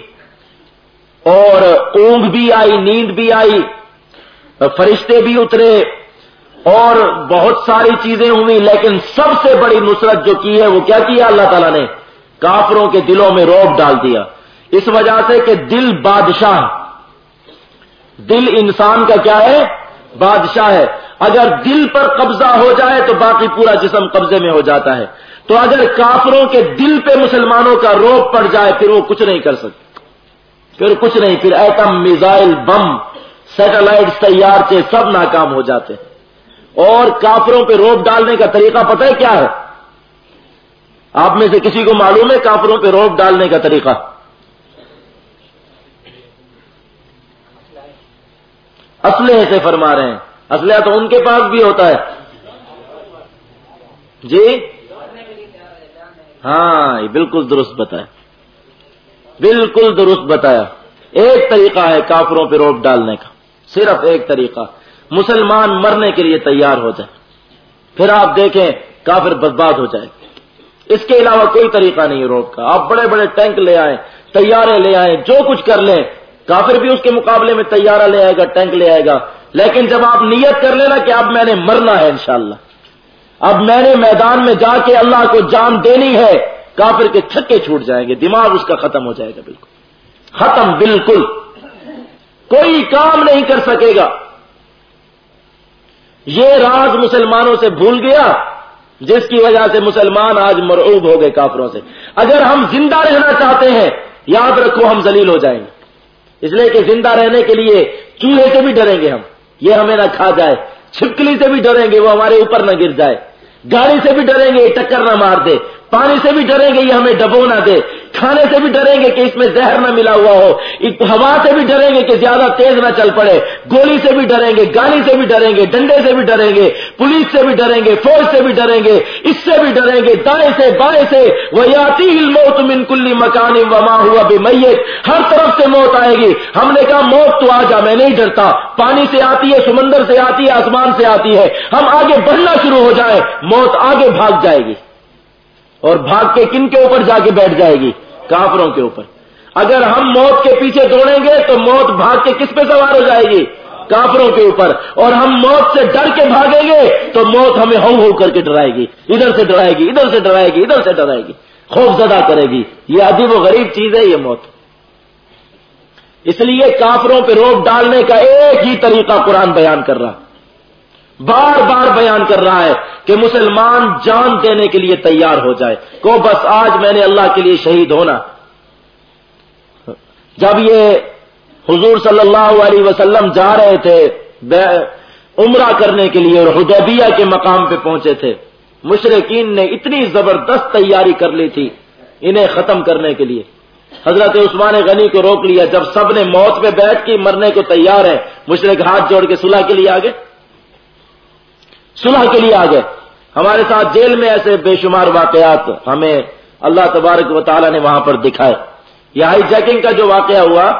[SPEAKER 1] اور اونگ بھی آئی، نیند بھی آئی، فرشتے بھی اترے اور بہت ساری چیزیں ہوئی لیکن سب سے بڑی نصرت جو کی ہے، وہ کیا کیا اللہ تعالیٰ نے کافروں کے دلوں میں روب ڈال دیا۔ اس وجہ سے کہ دل بادشاہ دل انسان کا کیا ہے بادشاہ ہے اگر دل پر قبضہ ہو جائے تو باقی پورا جسم قبضے میں ہو جاتا ہے تو اگر کافروں کے دل پہ مسلمانوں کا روب پڑ جائے پھر وہ کچھ نہیں کر سکتے پھر کچھ نہیں، پھر ایٹم، میزائل، بم سیٹلائٹ تیار سے سب ناکام ہو جاتے ہیں۔ اور کافروں پہ روپ ڈالنے کا طریقہ پتہ ہے کیا ہے؟ آپ میں سے کسی کو معلوم ہے کافروں پہ روپ ڈالنے کا طریقہ؟ اسلحے سے فرما رہے ہیں۔ اسلحہ تو ان کے پاس بھی ہوتا ہے۔ جی؟ ہاں بالکل درست بتایا۔ بالکل درست بتایا۔ ایک طریقہ ہے کافروں پہ روپ ڈالنے کا۔ صرف ایک طریقہ۔ مسلمان مرنے کے لیے تیار ہو جائے۔ پھر آپ دیکھیں کافر برباد ہو جائے۔ اس کے علاوہ کوئی طریقہ نہیں روک کا۔ آپ بڑے بڑے ٹینک لے آئیں تیارے لے آئیں، جو کچھ کر لیں کافر بھی اس کے مقابلے میں تیارہ لے آئے گا، ٹینک لے آئے گا۔ لیکن جب آپ نیت کر لینا کہ اب میں نے مرنا ہے انشاءاللہ، اب میں نے میدان میں جا کے اللہ کو جان دینی ہے، کافر کے چھکے چھوٹ جائیں گے، دماغ اس کا ختم ہو جائے گا بالکل۔ ختم بالکل۔ کوئی کام نہیں کر سکے گا۔ یہ راز مسلمانوں سے بھول گیا، جس کی وجہ سے مسلمان آج مرعوب ہو گئے کافروں سے۔ اگر ہم زندہ رہنا چاہتے ہیں، یاد رکھو ہم ذلیل ہو جائیں گے۔ اس لیے کہ زندہ رہنے کے لیے چولہے سے بھی ڈریں گے ہم۔ یہ ہمیں نہ کھا جائے۔ چھپکلی سے بھی ڈریں گے، وہ ہمارے اوپر نہ گر جائے۔ گاڑی سے بھی ڈریں گے ٹکر نہ مار دے۔ پانی سے بھی ڈریں گے، یہ ہمیں ڈبو نہ دے۔ کھانے سے بھی ڈریں گے کہ اس میں زہر نہ ملا ہوا ہو ہوا سے بھی ڈریں گے کہ زیادہ تیز نہ چل پڑے، گولی سے بھی ڈریں گے، گالی سے بھی ڈریں گے، ڈنڈے سے بھی ڈریں گے، پولیس سے بھی ڈریں گے، فوج سے بھی ڈریں گے، اس سے بھی ڈریں گے، دائیں سے، بائیں سے وہ آتی موت من کلی مکانی وما ہوا بھی میت ہر طرف سے موت آئے گی۔ ہم نے کہا، موت تو آ جا، میں نہیں ڈرتا۔ پانی سے آتی ہے، سمندر سے آتی ہے، آسمان سے آتی ہے۔ ہم آگے بڑھنا شروع ہو جائے موت آگے بھاگ جائے گی۔ اور بھاگ کے کن کے اوپر جا کے بیٹھ جائے گی؟ کافروں کے اوپر۔ اگر ہم موت کے پیچھے دوڑیں گے تو موت بھاگ کے کس پہ سوار ہو جائے گی؟ کافروں کے اوپر۔ اور ہم موت سے ڈر کے بھاگیں گے تو موت ہمیں ہو ہو کر کے ڈرائے گی۔ ادھر سے ڈرائے گی، ادھر سے ڈرائے گی، ادھر سے ڈرائے گی۔ خوف زدہ کرے گی۔ یہ عجیب و غریب چیز ہے یہ موت۔ اس لیے کافروں پہ روک ڈالنے کا ایک ہی طریقہ قرآن بیان کر رہا۔ بار بار بیان کر رہا ہے کہ مسلمان جان دینے کے لیے تیار ہو جائے کو بس آج میں نے اللہ کے لیے شہید ہونا۔ جب یہ حضور صلی اللہ علیہ وسلم جا رہے تھے عمرہ کرنے کے لیے اور حدیبیہ کے مقام پہ پہنچے تھے مشرقین نے اتنی زبردست تیاری کر لی تھی انہیں ختم کرنے کے لیے۔ حضرت عثمان غنی کو روک لیا، جب سب نے موت پہ بیٹھ کے مرنے کو تیار ہے مشرق ہاتھ جوڑ کے صلح کے لیے آگے۔ صلح کے لیے آ گئے۔ ہمارے ساتھ جیل میں ایسے بے شمار واقعات ہمیں اللہ تبارک و تعالی نے وہاں پر دکھائے۔ یہ ہائی جیکنگ کا جو واقعہ ہوا،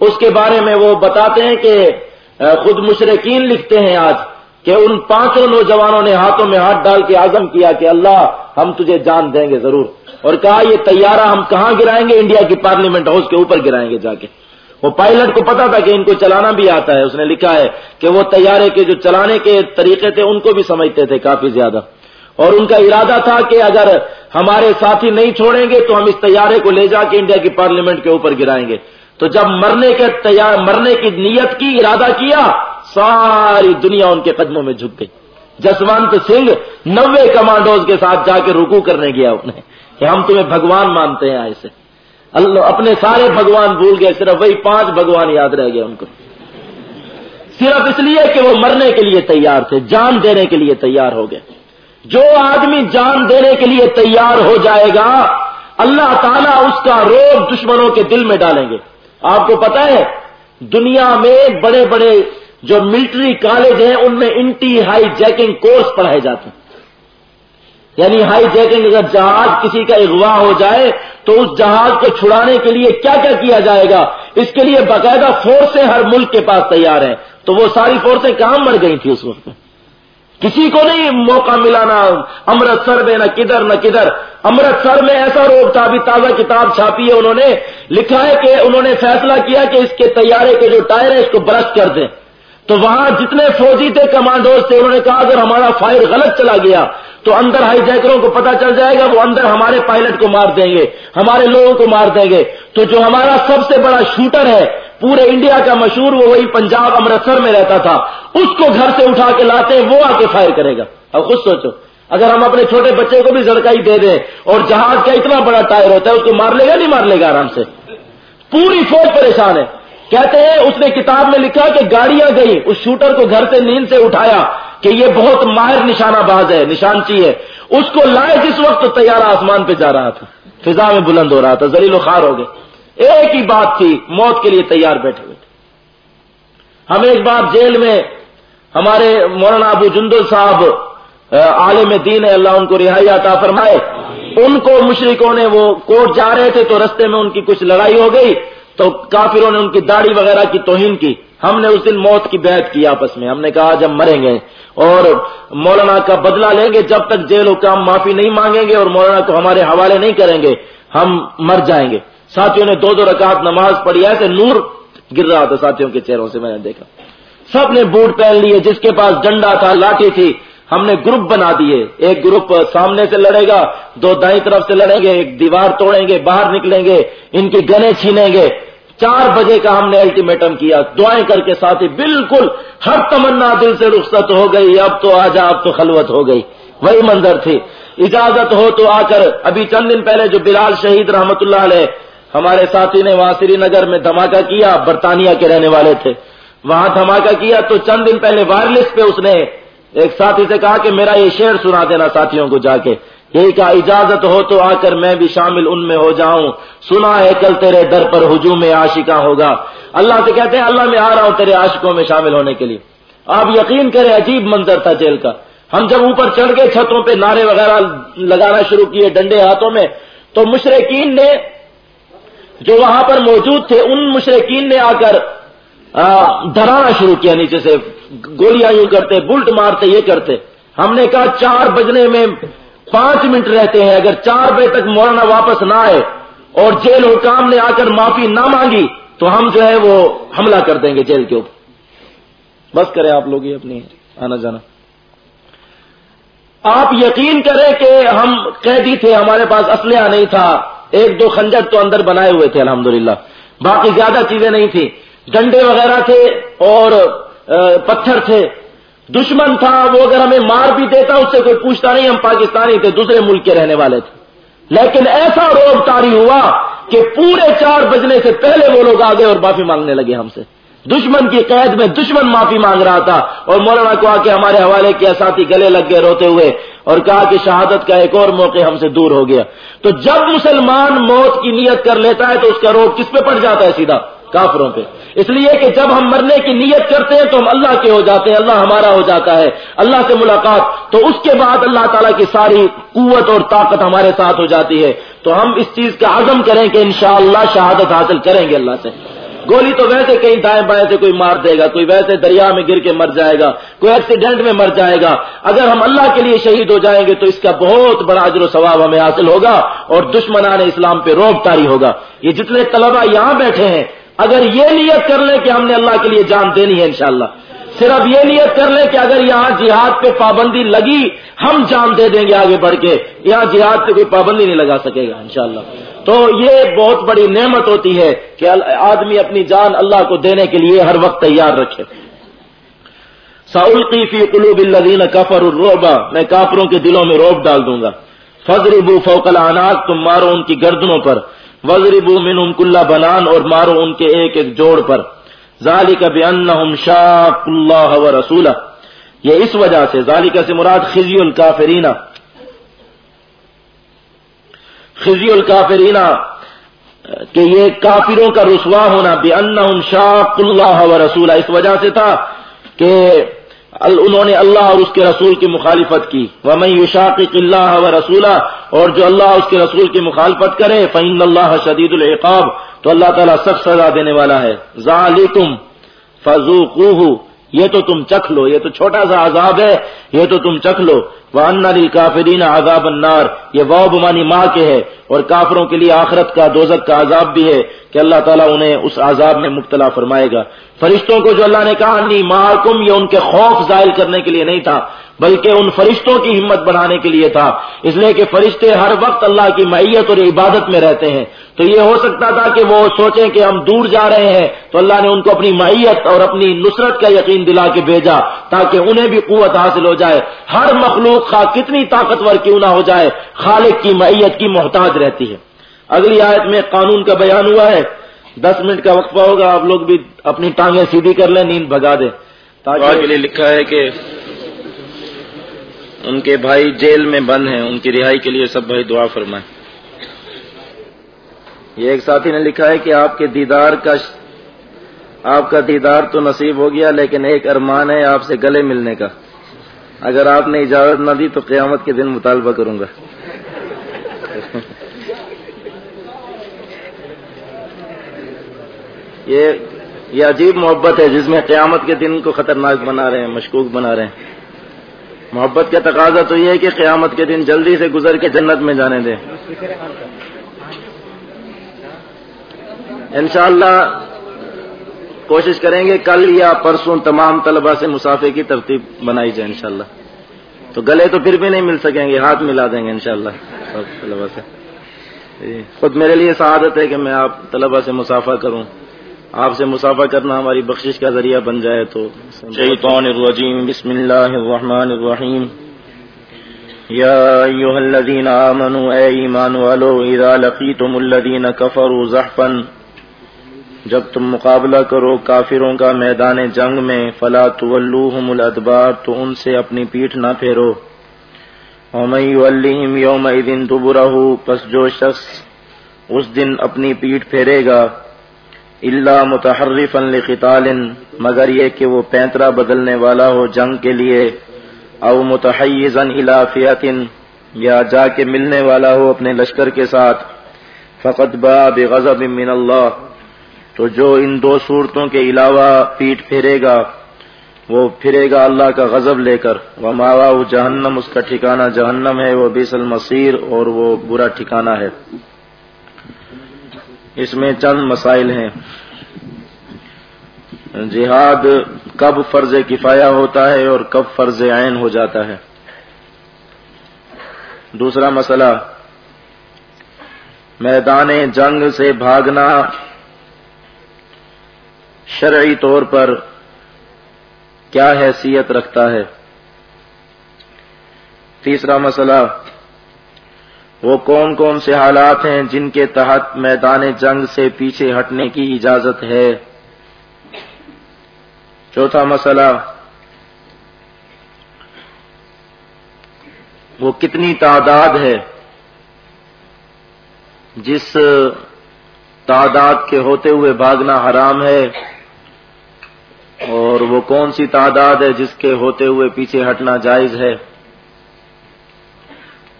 [SPEAKER 1] اس کے بارے میں وہ بتاتے ہیں کہ خود مشرقین لکھتے ہیں آج کہ ان پانچوں نوجوانوں نے ہاتھوں میں ہاتھ ڈال کے عزم کیا کہ اللہ ہم تجھے جان دیں گے ضرور۔ اور کہا، یہ طیارہ ہم کہاں گرائیں گے؟ انڈیا کی پارلیمنٹ ہاؤس کے اوپر گرائیں گے جا کے۔ وہ پائلٹ کو پتا تھا کہ ان کو چلانا بھی آتا ہے، اس نے لکھا ہے کہ وہ طیارے کے جو چلانے کے طریقے تھے، ان کو بھی سمجھتے تھے کافی زیادہ۔ اور ان کا ارادہ تھا کہ اگر ہمارے ساتھی نہیں چھوڑیں گے تو ہم اس طیارے کو لے جا کے انڈیا کی پارلیمنٹ کے اوپر گرائیں گے۔ تو جب مرنے کے تیار، مرنے کی نیت کی، ارادہ کیا، ساری دنیا ان کے قدموں میں جھک گئی۔ جسونت سنگھ نوے کمانڈوز کے ساتھ جا کے رکو کرنے گیا انہیں کہ ہم تمہیں بھگوان مانتے ہیں ایسے اللہ اپنے سارے بھگوان بھول گئے، صرف وہی پانچ بھگوان یاد رہ گئے ان کو۔ صرف اس لیے کہ وہ مرنے کے لیے تیار تھے، جان دینے کے لیے تیار ہو گئے۔ جو آدمی جان دینے کے لیے تیار ہو جائے گا، اللہ تعالیٰ اس کا روگ دشمنوں کے دل میں ڈالیں گے۔ آپ کو پتا ہے، دنیا میں بڑے بڑے جو ملٹری کالج ہیں، ان میں انٹی ہائی جیکنگ کورس پڑھائے جاتے ہیں۔ یعنی ہائی جیکنگ اگر جہاز کسی کا اغوا ہو جائے تو اس جہاز کو چھڑانے کے لیے کیا کیا کیا جائے گا؟ اس کے لیے باقاعدہ فورسیں ہر ملک کے پاس تیار ہیں۔ تو وہ ساری فورسیں کہاں مر گئی تھی اس وقت؟ کسی کو نہیں موقع ملا نہ امرتسر میں، نہ کدھر نہ کدھر۔ امرتسر میں ایسا روگ تھا، ابھی تازہ کتاب چھاپی ہے انہوں نے۔ لکھا ہے کہ انہوں نے فیصلہ کیا کہ اس کے تیارے کے جو ٹائر ہیں، اس کو برش کر دیں۔ تو وہاں جتنے فوجی تھے کمانڈوز تھے، انہوں نے کہا اگر ہمارا فائر غلط چلا گیا تو اندر ہائی جیکروں کو پتا چل جائے گا، وہ اندر ہمارے پائلٹ کو مار دیں گے، ہمارے لوگوں کو مار دیں گے۔ تو جو ہمارا سب سے بڑا شوٹر ہے، پورے انڈیا کا مشہور، وہ وہی پنجاب امرتسر میں رہتا تھا۔ اس کو گھر سے اٹھا کے لاتے ہیں وہ آ کے فائر کرے گا۔ اب خود سوچو، اگر ہم اپنے چھوٹے بچے کو بھی زڑکائی دے دیں اور جہاز کا اتنا بڑا ٹائر ہوتا ہے، اس کو مار لے گا، نہیں مار لے گا آرام سے؟ پوری فوج پریشان ہے۔ کہتے ہیں، اس نے کتاب میں لکھا کہ گاڑیاں گئی اس شوٹر کو گھر سے نیند سے اٹھایا کہ یہ بہت ماہر نشانہ باز ہے، نشانچی ہے۔ اس کو لائے جس وقت تیار آسمان پہ جا رہا تھا۔ فضا میں بلند ہو رہا تھا زلیل و خار ہو گئے۔ ایک ہی بات تھی، موت کے لیے تیار بیٹھے ہوئے۔ تھے ہم ایک بار جیل میں ہمارے مولانا ابو جندل صاحب عالم دین ہے، اللہ ان کو رہائی عطا فرمائے۔ ان کو مشرقوں نے وہ کوٹ جا رہے تھے تو رستے میں ان کی کچھ لڑائی ہو گئی۔ تو کافروں نے ان کی داڑھی وغیرہ کی توہین کی۔ ہم نے اس دن موت کی بیعت کی آپس میں۔ ہم نے کہا جب مریں گے اور مولانا کا بدلہ لیں گے، جب تک جیل حکام معافی نہیں مانگیں گے اور مولانا کو ہمارے حوالے نہیں کریں گے، ہم مر جائیں گے۔ ساتھیوں نے دو دو رکعت نماز پڑھی ہے نور گر رہا تھا ساتھیوں کے چہروں سے میں نے دیکھا۔ سب نے بوٹ پہن لیے، جس کے پاس ڈنڈا تھا، لاٹھی تھی، ہم نے گروپ بنا دیے۔ ایک گروپ سامنے سے لڑے گا، دو دائیں طرف سے لڑیں گے، ایک دیوار توڑیں گے، باہر نکلیں گے، ان کی گنے چھینیں گے۔ چار بجے کا ہم نے الٹیمیٹم کیا۔ دعائیں کر کے ساتھی، بالکل ہر تمنا دل سے رخصت ہو گئی۔ اب تو آ جا اب تو خلوت ہو گئی۔ وہی منظر تھی۔ اجازت ہو تو آ کر، ابھی چند دن پہلے جو بلال شہید رحمت اللہ علیہ، ہمارے ساتھی نے وہاں سری نگر میں دھماکہ کیا، برطانیہ کے رہنے والے تھے۔ وہاں دھماکہ کیا تو چند دن پہلے وائرلیس پہ اس نے ایک ساتھی سے کہا کہ میرا یہ شعر سنا دینا ساتھیوں کو جا کے۔ یہی کہا، اجازت ہو تو آ کر میں بھی شامل ان میں ہو جاؤں۔ سنا ہے کل تیرے در پر ہجوم میں عاشقہ ہوگا۔ اللہ سے کہتے ہیں، اللہ میں آ رہا ہوں تیرے عاشقوں میں شامل ہونے کے لیے۔ آپ یقین کریں، عجیب منظر تھا جیل کا۔ ہم جب اوپر چڑھ گئے، چھتوں پہ نعرے وغیرہ لگانا شروع کیے ڈنڈے ہاتھوں میں، تو مشرقین نے جو وہاں پر موجود تھے، ان مشرقین نے آ کر دھرانا شروع کیا نیچے سے۔ گولیاں یوں کرتے، بلٹ مارتے، یہ کرتے۔ ہم نے کہا، چار بجنے میں پانچ منٹ رہتے ہیں، اگر چار بجے تک مولانا واپس نہ آئے اور جیل حکام نے آ کر معافی نہ مانگی، تو ہم جو ہے وہ حملہ کر دیں گے جیل کے اوپر۔ بس کریں آپ لوگ اپنی، آنا جانا۔ آپ یقین کریں کہ ہم قیدی تھے، ہمارے پاس اسلحہ نہیں تھا۔ ایک دو خنجر تو اندر بنائے ہوئے تھے، الحمدللہ۔ باقی زیادہ چیزیں نہیں تھی ڈنڈے وغیرہ تھے اور پتھر تھے۔ دشمن تھا، وہ اگر ہمیں مار بھی دیتا، اس سے کوئی پوچھتا نہیں، ہم پاکستانی تھے، دوسرے ملک کے رہنے والے تھے۔ لیکن ایسا روب تاری ہوا کہ پورے چار بجنے سے پہلے وہ لوگ آگے اور معافی مانگنے لگے ہم سے۔ دشمن کی قید میں دشمن معافی مانگ رہا تھا اور مولانا کو آ کے ہمارے حوالے کیا، ساتھی گلے لگ گئے روتے ہوئے اور کہا کہ شہادت کا ایک اور موقع ہم سے دور ہو گیا۔ تو جب مسلمان موت کی نیت کر لیتا ہے تو اس کا روگ کس پہ پڑ جاتا ہے سیدھا؟ کافروں پہ۔ اس لیے کہ جب ہم مرنے کی نیت کرتے ہیں تو ہم اللہ کے ہو جاتے ہیں، اللہ ہمارا ہو جاتا ہے۔ اللہ سے ملاقات، تو اس کے بعد اللہ تعالیٰ کی ساری قوت اور طاقت ہمارے ساتھ ہو جاتی ہے۔ تو ہم اس چیز کا عزم کریں کہ انشاءاللہ شہادت حاصل کریں گے اللہ سے۔ گولی تو ویسے کہیں دائیں بائیں سے کوئی مار دے گا، کوئی ویسے دریا میں گر کے مر جائے گا، کوئی ایکسیڈنٹ میں مر جائے گا۔ اگر ہم اللہ کے لیے شہید ہو جائیں گے تو اس کا بہت بڑا اجر و ثواب ہمیں حاصل ہوگا اور دشمنان اسلام پہ روب تاری ہوگا۔ یہ جتنے طلبا یہاں بیٹھے ہیں اگر یہ نیت کر لیں کہ ہم نے اللہ کے لیے جان دینی ہے انشاءاللہ، صرف یہ نیت کر لیں کہ اگر یہاں جہاد پہ پابندی لگی، ہم جان دے دیں گے آگے بڑھ کے، یہاں جہاد پہ کوئی پابندی نہیں لگا سکے گا انشاءاللہ۔ تو یہ بہت بڑی نعمت ہوتی ہے کہ آدمی اپنی جان اللہ کو دینے کے لیے ہر وقت تیار رکھے۔ سعودی فی قلوب الذین کفر الرعبا میں کافروں کے دلوں میں روب ڈال دوں گا۔ فضربو فوق العناق تم مارو ان کی گردنوں پر۔ وزربو من ان بنان اور مارو ان کے ایک ایک جوڑ پر۔ ذالک بانہم شاق اللہ و رسولہ یہ اس وجہ سے ذالک سے مراد خزی الکافرینہ خزی الکافرینہ کہ یہ کافروں کا رسوا ہونا بے ان شاق اللہ و رسولہ اس وجہ سے تھا کہ انہوں نے اللہ اور اس کے رسول کی مخالفت کی۔ وہ میں یوشاق اللہ و اور جو اللہ اس کے رسول کی مخالفت کرے فعین اللہ شدید العقاب۔ تو اللہ تعالیٰ سخت سزا دینے والا ہے۔ ذَلِكُمْ فضو یہ تو تم چکھ لو، یہ تو چھوٹا سا عذاب ہے، یہ تو تم چکھ لو۔ وہ ان کافرین عذاب النار، یہ واؤ بمانی ماں کے ہے، اور کافروں کے لیے آخرت کا دوزک کا عذاب بھی ہے کہ اللہ تعالیٰ انہیں اس عذاب میں مبتلا فرمائے گا۔ فرشتوں کو جو اللہ نے کہا نہیں محکم یہ ان کے خوف ظاہر کرنے کے لیے نہیں تھا۔ بلکہ ان فرشتوں کی ہمت بڑھانے کے لیے تھا۔ اس لیے کہ فرشتے ہر وقت اللہ کی معیت اور عبادت میں رہتے ہیں۔ تو یہ ہو سکتا تھا کہ وہ سوچیں کہ ہم دور جا رہے ہیں۔ تو اللہ نے ان کو اپنی معیت اور اپنی نصرت کا یقین دلا کے بھیجا تاکہ انہیں بھی قوت حاصل ہو جائے۔ ہر مخلوق خواہ کتنی طاقتور کیوں نہ ہو جائے، خالق کی معیت کی محتاج رہتی ہے۔ اگلی آیت میں قانون کا بیان ہوا ہے۔ دس منٹ کا وقفہ ہوگا، آپ لوگ بھی اپنی ٹانگیں سیدھی کر لیں، نیند بگا دیں۔
[SPEAKER 2] کے لیے لکھا ہے کہ ان کے بھائی جیل میں بند ہیں، ان کی رہائی کے لیے سب بھائی دعا فرمائیں۔
[SPEAKER 1] یہ ایک ساتھی نے لکھا ہے کہ آپ کے دیدار کا آپ کا دیدار تو نصیب ہو گیا، لیکن ایک ارمان ہے آپ سے گلے ملنے کا۔ اگر آپ نے اجازت نہ دی تو قیامت کے دن مطالبہ کروں گا۔ یہ عجیب محبت ہے جس میں قیامت کے دن کو خطرناک بنا رہے ہیں، مشکوک بنا رہے ہیں۔ محبت کا تقاضا تو یہ ہے کہ قیامت کے دن جلدی سے گزر کے جنت میں جانے دیں انشاءاللہ کوشش کریں گے کل یا پرسوں تمام طلبہ سے مسافے کی ترتیب بنائی جائے انشاءاللہ۔ تو گلے تو پھر بھی نہیں مل سکیں گے، ہاتھ ملا دیں گے انشاءاللہ۔ شاء طلبا سے۔ خود میرے لیے سعادت ہے کہ میں آپ طلبہ سے مسافہ کروں۔ آپ سے مسافہ کرنا ہماری بخشش کا ذریعہ بن جائے تو
[SPEAKER 2] شیطان الرجیم، بسم اللہ الرحمن الرحیم۔ یا ایوہ الذین آمنوا، اے ایمان والو، اذا لقیتم الذین کفروا زحفا، جب تم مقابلہ کرو کافروں کا میدان جنگ میں، فلا تولوہم الادبار، تو ان سے اپنی پیٹھ نہ پھیرو۔ ومن یولہم یومئذن دبرہو پس جو شخص اس دن اپنی پیٹھ پھیرے گا اللہ متحرف لقتال، مگر یہ کہ وہ پینترا بدلنے والا ہو جنگ کے لیے، او متحیزا الافیت یا جا کے ملنے والا ہو اپنے لشکر کے ساتھ۔ فقط با بغضب من اللہ۔ تو جو ان دو صورتوں کے علاوہ پیٹ پھیرے گا، وہ پھرے گا اللہ کا غضب لے کر۔ وہ ماوا جہنم، اس کا ٹھکانہ جہنم ہے، وہ بیس المصیر اور وہ برا ٹھکانہ ہے۔ اس میں چند مسائل ہیں۔ جہاد کب فرض کفایا ہوتا ہے اور کب فرض عین ہو جاتا ہے۔ دوسرا مسئلہ، میدان جنگ سے بھاگنا شرعی طور پر کیا حیثیت رکھتا ہے۔ تیسرا مسئلہ وہ کون کون سے حالات ہیں جن کے تحت میدان جنگ سے پیچھے ہٹنے کی اجازت ہے؟ چوتھا مسئلہ، وہ کتنی تعداد ہے جس تعداد کے ہوتے ہوئے بھاگنا حرام ہے اور وہ کون سی تعداد ہے جس کے ہوتے ہوئے پیچھے ہٹنا جائز ہے؟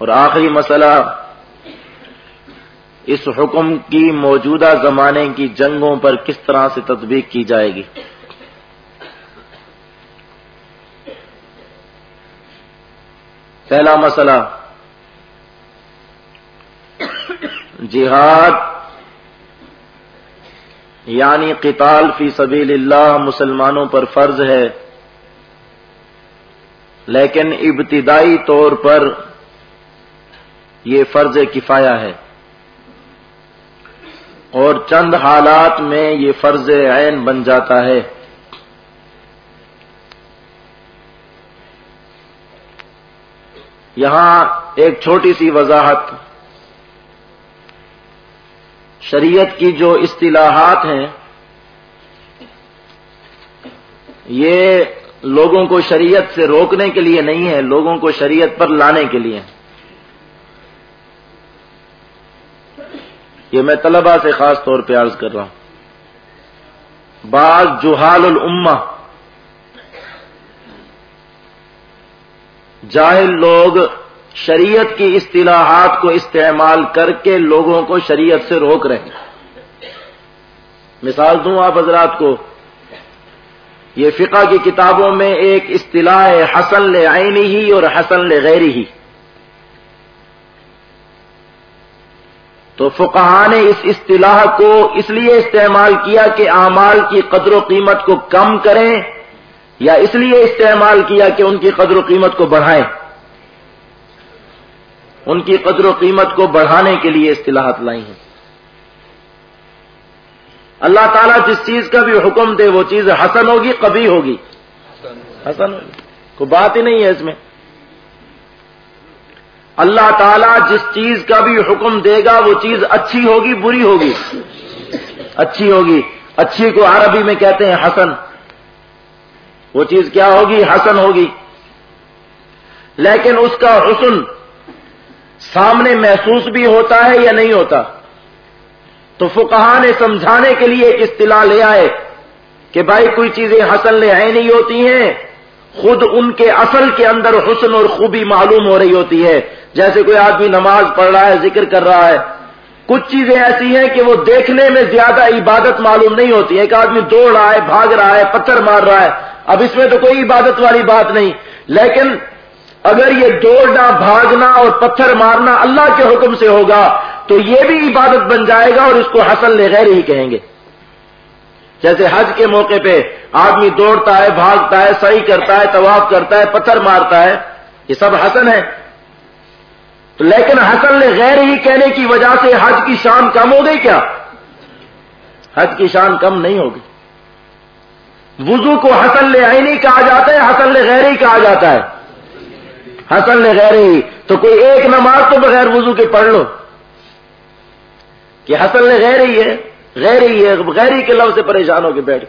[SPEAKER 2] اور آخری مسئلہ، اس حکم کی موجودہ زمانے کی جنگوں پر کس طرح سے تطبیق کی جائے گی؟ پہلا مسئلہ، جہاد یعنی قتال فی سبیل اللہ مسلمانوں پر فرض ہے، لیکن ابتدائی طور پر یہ فرض کفایا ہے۔ اور چند حالات میں یہ فرض عین بن جاتا ہے۔ یہاں ایک چھوٹی سی وضاحت۔ شریعت کی جو اصطلاحات ہیں، یہ لوگوں کو شریعت سے روکنے کے لیے نہیں ہے، لوگوں کو شریعت پر لانے کے لیے۔ یہ میں طلبہ سے خاص طور پہ عرض کر رہا ہوں۔ بعض جوہال الامہ، جاہل لوگ شریعت کی اصطلاحات کو استعمال کر کے لوگوں کو شریعت سے روک رہے ہیں۔ مثال دوں آپ حضرات کو، یہ فقہ کی کتابوں میں ایک اصطلاح ہے، حسن لعینی ہی اور حسن لغیری ہی تو فقہ نے اس اصطلاح کو اس لیے استعمال کیا کہ اعمال کی قدر و قیمت کو کم کریں یا اس لیے استعمال کیا کہ ان کی قدر و قیمت کو بڑھائیں۔ ان کی قدر و قیمت کو بڑھانے کے لیے اصطلاحات لائی ہیں۔ اللہ تعالیٰ جس چیز کا بھی حکم دے وہ چیز حسن ہوگی کبھی ہوگی۔ حسن ہوگی۔ کوئی بات ہی نہیں ہے اس میں۔ اللہ تعالیٰ جس چیز کا بھی حکم دے گا وہ چیز اچھی ہوگی، بری ہوگی۔ اچھی ہوگی۔ اچھی کو عربی میں کہتے ہیں حسن۔ وہ چیز کیا ہوگی؟ حسن ہوگی۔ لیکن اس کا حسن سامنے محسوس بھی ہوتا ہے یا نہیں ہوتا؟ تو فقہ نے سمجھانے کے لیے ایک اصطلاح لے آئے کہ بھائی کوئی چیزیں حسن لے آئے نہیں ہوتی ہیں۔ خود ان کے اصل کے اندر حسن اور خوبی معلوم ہو رہی ہوتی ہے۔ جیسے کوئی آدمی نماز پڑھ رہا ہے، ذکر کر رہا ہے۔ کچھ چیزیں ایسی ہیں کہ وہ دیکھنے میں زیادہ عبادت معلوم نہیں ہوتی ایک آدمی دوڑ رہا ہے، بھاگ رہا ہے، پتھر مار رہا ہے۔ اب اس میں تو کوئی عبادت والی بات نہیں۔ لیکن اگر یہ دوڑنا، بھاگنا اور پتھر مارنا اللہ کے حکم سے ہوگا، تو یہ بھی عبادت بن جائے گا اور اس کو حسن لغیر ہی کہیں گے۔ جیسے حج کے موقع پہ آدمی دوڑتا ہے، بھاگتا ہے صحیح کرتا ہے، طواف کرتا ہے، پتھر مارتا ہے، یہ سب حسن ہے۔ تو لیکن حسن نے غیر ہی کہنے کی وجہ سے حج کی شان کم ہو گئی کیا؟ حج کی شان کم نہیں ہوگی۔ وضو کو حسن عینی کہا جاتا ہے، حسن غیر ہی کہا جاتا ہے۔ حسن غیر ہی تو کوئی ایک نماز تو بغیر وضو کے پڑھ لو۔ کہ حسن غیر ہی ہے۔ غیر ہی ہے غیر ہی کے لفظ سے پریشان ہو کے بیٹھ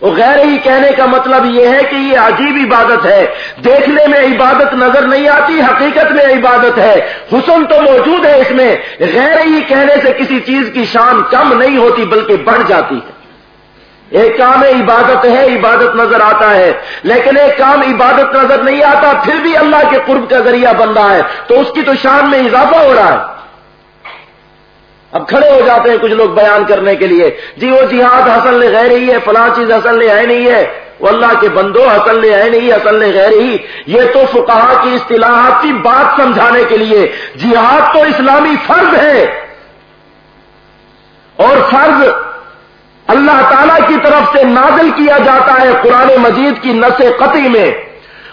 [SPEAKER 2] وہ غیر ہی کہنے کا مطلب یہ ہے کہ یہ عجیب عبادت ہے۔ دیکھنے میں عبادت نظر نہیں آتی، حقیقت میں عبادت ہے۔ حسن تو موجود ہے اس میں۔ غیر ہی کہنے سے کسی چیز کی شان کم نہیں ہوتی، بلکہ بڑھ جاتی ہے۔ ایک کام عبادت ہے، عبادت نظر آتا ہے۔ لیکن ایک کام عبادت نظر نہیں آتا، پھر بھی اللہ کے قرب کا ذریعہ بن رہا ہے۔ تو اس کی تو شان میں اضافہ ہو رہا ہے۔ اب کھڑے ہو جاتے ہیں کچھ لوگ بیان کرنے کے لیے۔ جی وہ جہاد حسن لے غیر ہی ہے، فلاں چیز حسن لے آئے نہیں ہے۔ وہ اللہ کے بندو حسن لے آئے نہیں حسن لے غیر ہی۔ یہ تو فقہا کی اصطلاحات کی بات سمجھانے کے لیے۔ جہاد تو اسلامی فرض ہے۔ اور فرض اللہ تعالی کی طرف سے نازل کیا جاتا ہے قرآن مجید کی نس قطعی میں۔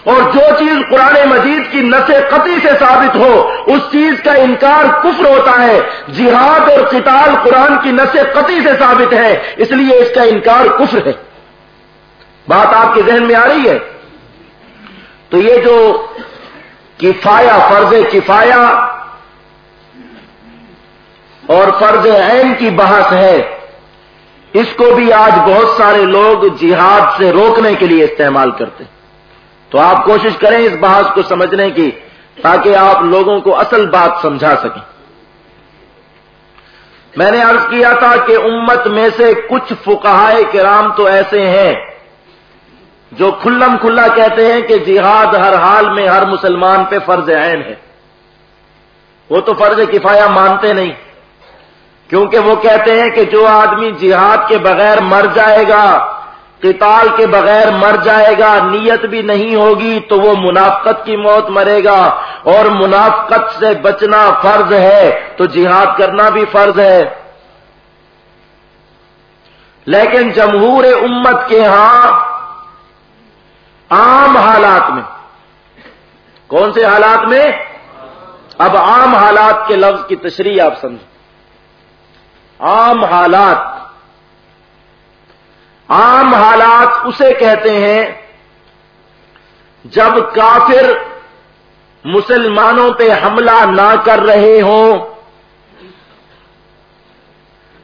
[SPEAKER 2] اور جو چیز قرآن مجید کی نس قطعی سے ثابت ہو، اس چیز کا انکار کفر ہوتا ہے۔ جہاد اور قتال قرآن کی نس قطعی سے ثابت ہے، اس لیے اس کا انکار کفر ہے۔ بات آپ کے ذہن میں آ رہی ہے؟ تو یہ جو کفایا فرض کفایا اور فرض عین کی بحث ہے، اس کو بھی آج بہت سارے لوگ جہاد سے روکنے کے لیے استعمال کرتے تو آپ کوشش کریں اس بحث کو سمجھنے کی تاکہ آپ لوگوں کو اصل بات سمجھا سکیں۔ میں نے عرض کیا تھا کہ امت میں سے کچھ فقہائے کرام تو ایسے ہیں جو کھلم کھلا کہتے ہیں کہ جہاد ہر حال میں ہر مسلمان پہ فرض عین ہے۔ وہ تو فرض کفایا مانتے نہیں،
[SPEAKER 1] کیونکہ وہ کہتے ہیں کہ جو آدمی جہاد کے بغیر مر جائے گا قتال کے بغیر مر جائے گا، نیت بھی نہیں ہوگی تو وہ منافقت کی موت مرے گا۔ اور منافقت سے بچنا فرض ہے، تو جہاد کرنا بھی فرض ہے۔ لیکن جمہور امت کے ہاں عام حالات میں، کون سے حالات میں؟ اب عام حالات کے لفظ کی تشریح آپ سمجھیں۔ عام حالات عام حالات اسے کہتے ہیں جب کافر مسلمانوں پہ حملہ نہ کر رہے ہوں،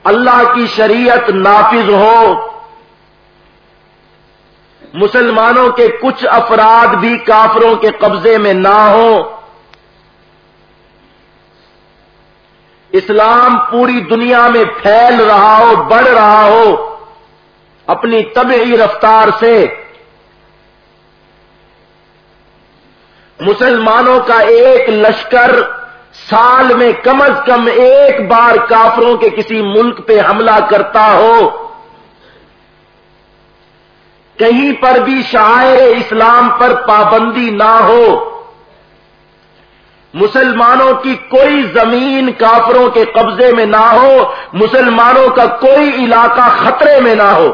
[SPEAKER 1] اللہ کی شریعت نافذ ہو، مسلمانوں کے کچھ افراد بھی کافروں کے قبضے میں نہ ہو اسلام پوری دنیا میں پھیل رہا ہو، بڑھ رہا ہو۔ اپنی طبعی رفتار سے مسلمانوں کا ایک لشکر سال میں کم از کم ایک بار کافروں کے کسی ملک پہ حملہ کرتا ہو کہیں پر بھی شاعر اسلام پر پابندی نہ ہو مسلمانوں کی کوئی زمین کافروں کے قبضے میں نہ ہو مسلمانوں کا کوئی علاقہ خطرے میں نہ ہو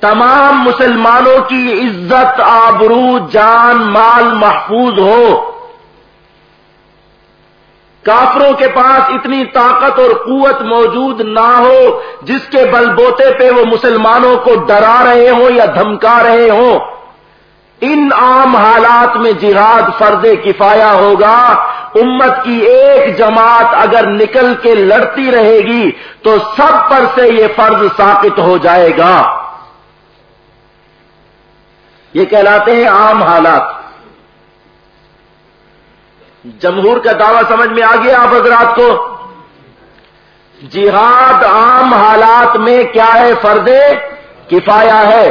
[SPEAKER 1] تمام مسلمانوں کی عزت، آبرو، جان، مال محفوظ ہو۔ کافروں کے پاس اتنی طاقت اور قوت موجود نہ ہو جس کے بل بوتے پہ وہ مسلمانوں کو ڈرا رہے ہوں یا دھمکا رہے ہوں۔ ان عام حالات میں جہاد فرض کفایا ہوگا۔ امت کی ایک جماعت اگر نکل کے لڑتی رہے گی تو سب پر سے یہ فرض ثابت ہو جائے گا۔ یہ کہلاتے ہیں عام حالات۔ جمہور کا دعویٰ سمجھ میں آ گیا آپ حضرات کو۔ جہاد عام حالات میں کیا ہے؟ فرض کفایا ہے۔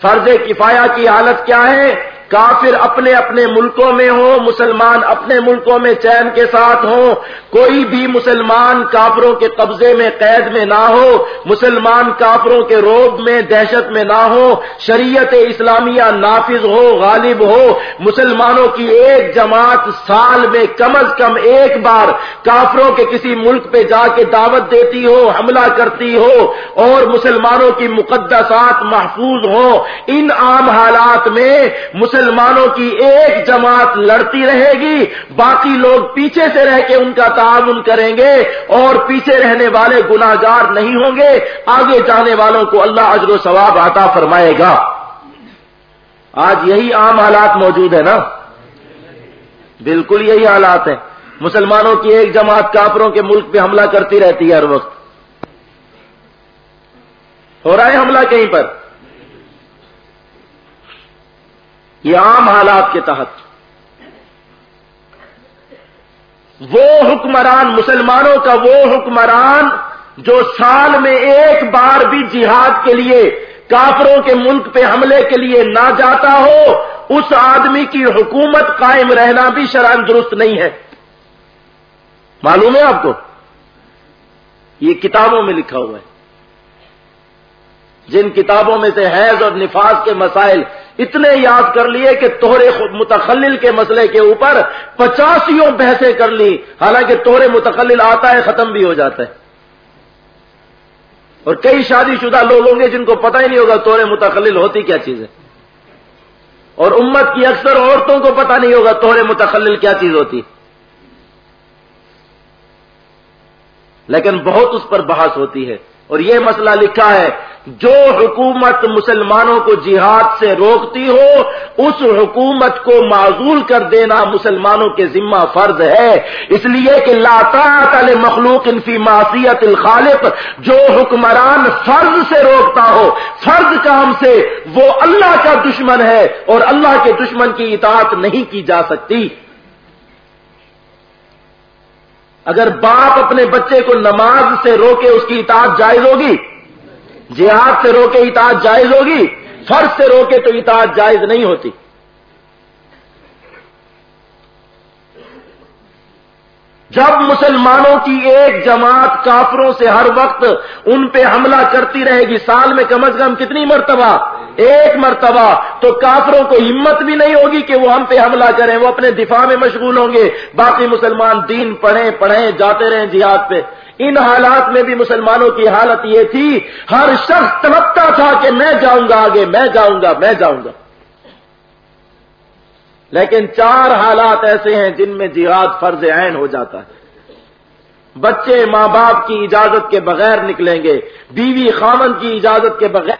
[SPEAKER 1] فرض کفایا کی حالت کیا ہے؟ کافر اپنے اپنے ملکوں میں ہوں، مسلمان اپنے ملکوں میں چین کے ساتھ ہوں۔ کوئی بھی مسلمان کافروں کے قبضے میں، قید میں نہ ہو۔ مسلمان کافروں کے روب میں، دہشت میں نہ ہو۔ شریعت اسلامیہ نافذ ہو، غالب ہو۔ مسلمانوں کی ایک جماعت سال میں کم از کم ایک بار کافروں کے کسی ملک پہ جا کے دعوت دیتی ہو، حملہ کرتی ہو اور مسلمانوں کی مقدسات محفوظ ہوں۔ ان عام حالات میں مسلمان مسلمانوں کی ایک جماعت لڑتی رہے گی، باقی لوگ پیچھے سے رہ کے ان کا تعاون کریں گے اور پیچھے رہنے والے گناگار نہیں ہوں گے۔ آگے جانے والوں کو اللہ اجر و ثواب عطا فرمائے گا۔ آج یہی عام حالات موجود ہے نا؟ بالکل یہی حالات ہیں۔ مسلمانوں کی ایک جماعت کافروں کے ملک پہ حملہ کرتی رہتی ہے ہر وقت۔ ہو رہا ہے حملہ کہیں پر؟ یہ عام حالات کے تحت وہ حکمران مسلمانوں کا وہ حکمران جو سال میں ایک بار بھی جہاد کے لیے کافروں کے ملک پہ حملے کے لیے نہ جاتا ہو، اس آدمی کی حکومت قائم رہنا بھی شران درست نہیں ہے۔ معلوم ہے آپ کو؟ یہ کتابوں میں لکھا ہوا ہے۔ جن کتابوں میں سے حیض اور نفاذ کے مسائل اتنے یاد کر لیے کہ توہرے متخلل کے مسئلے کے اوپر پچاسیوں بحثیں کر لی، حالانکہ توہرے متخلل آتا ہے، ختم بھی ہو جاتا ہے۔ اور کئی شادی شدہ لوگ ہوں گے جن کو پتہ ہی نہیں ہوگا توہرے متخلل ہوتی کیا چیز ہے۔ اور امت کی اکثر عورتوں کو پتہ نہیں ہوگا توہرے متخلل کیا چیز ہوتی۔ لیکن بہت اس پر بحث ہوتی ہے۔ اور یہ مسئلہ لکھا ہے، جو حکومت مسلمانوں کو جہاد سے روکتی ہو، اس حکومت کو معذول کر دینا مسلمانوں کے ذمہ فرض ہے۔ اس لیے کہ علی مخلوق انفی معصیت الخالق، جو حکمران فرض سے روکتا ہو، فرض کام سے، وہ اللہ کا دشمن ہے اور اللہ کے دشمن کی اطاعت نہیں کی جا سکتی۔ اگر باپ اپنے بچے کو نماز سے روکے اس کی اطاعت جائز ہوگی، جہاد سے روکے اطاعت جائز ہوگی، فرض سے روکے تو اطاعت جائز نہیں ہوتی۔ جب مسلمانوں کی ایک جماعت کافروں سے ہر وقت ان پہ حملہ کرتی رہے گی، سال میں کم از کم کتنی مرتبہ؟ ایک مرتبہ، تو کافروں کو ہمت بھی نہیں ہوگی کہ وہ ہم پہ حملہ کریں، وہ اپنے دفاع میں مشغول ہوں گے۔ باقی مسلمان دین پڑھیں پڑھیں، جاتے رہیں جہاد پہ۔ ان حالات میں بھی مسلمانوں کی حالت یہ تھی، ہر شخص تڑپتا تھا کہ میں جاؤں گا آگے، میں جاؤں گا، میں جاؤں گا۔ لیکن چار حالات ایسے ہیں جن میں جہاد فرض عین ہو جاتا ہے۔ بچے ماں باپ کی اجازت کے بغیر نکلیں گے، بیوی خامن کی اجازت کے بغیر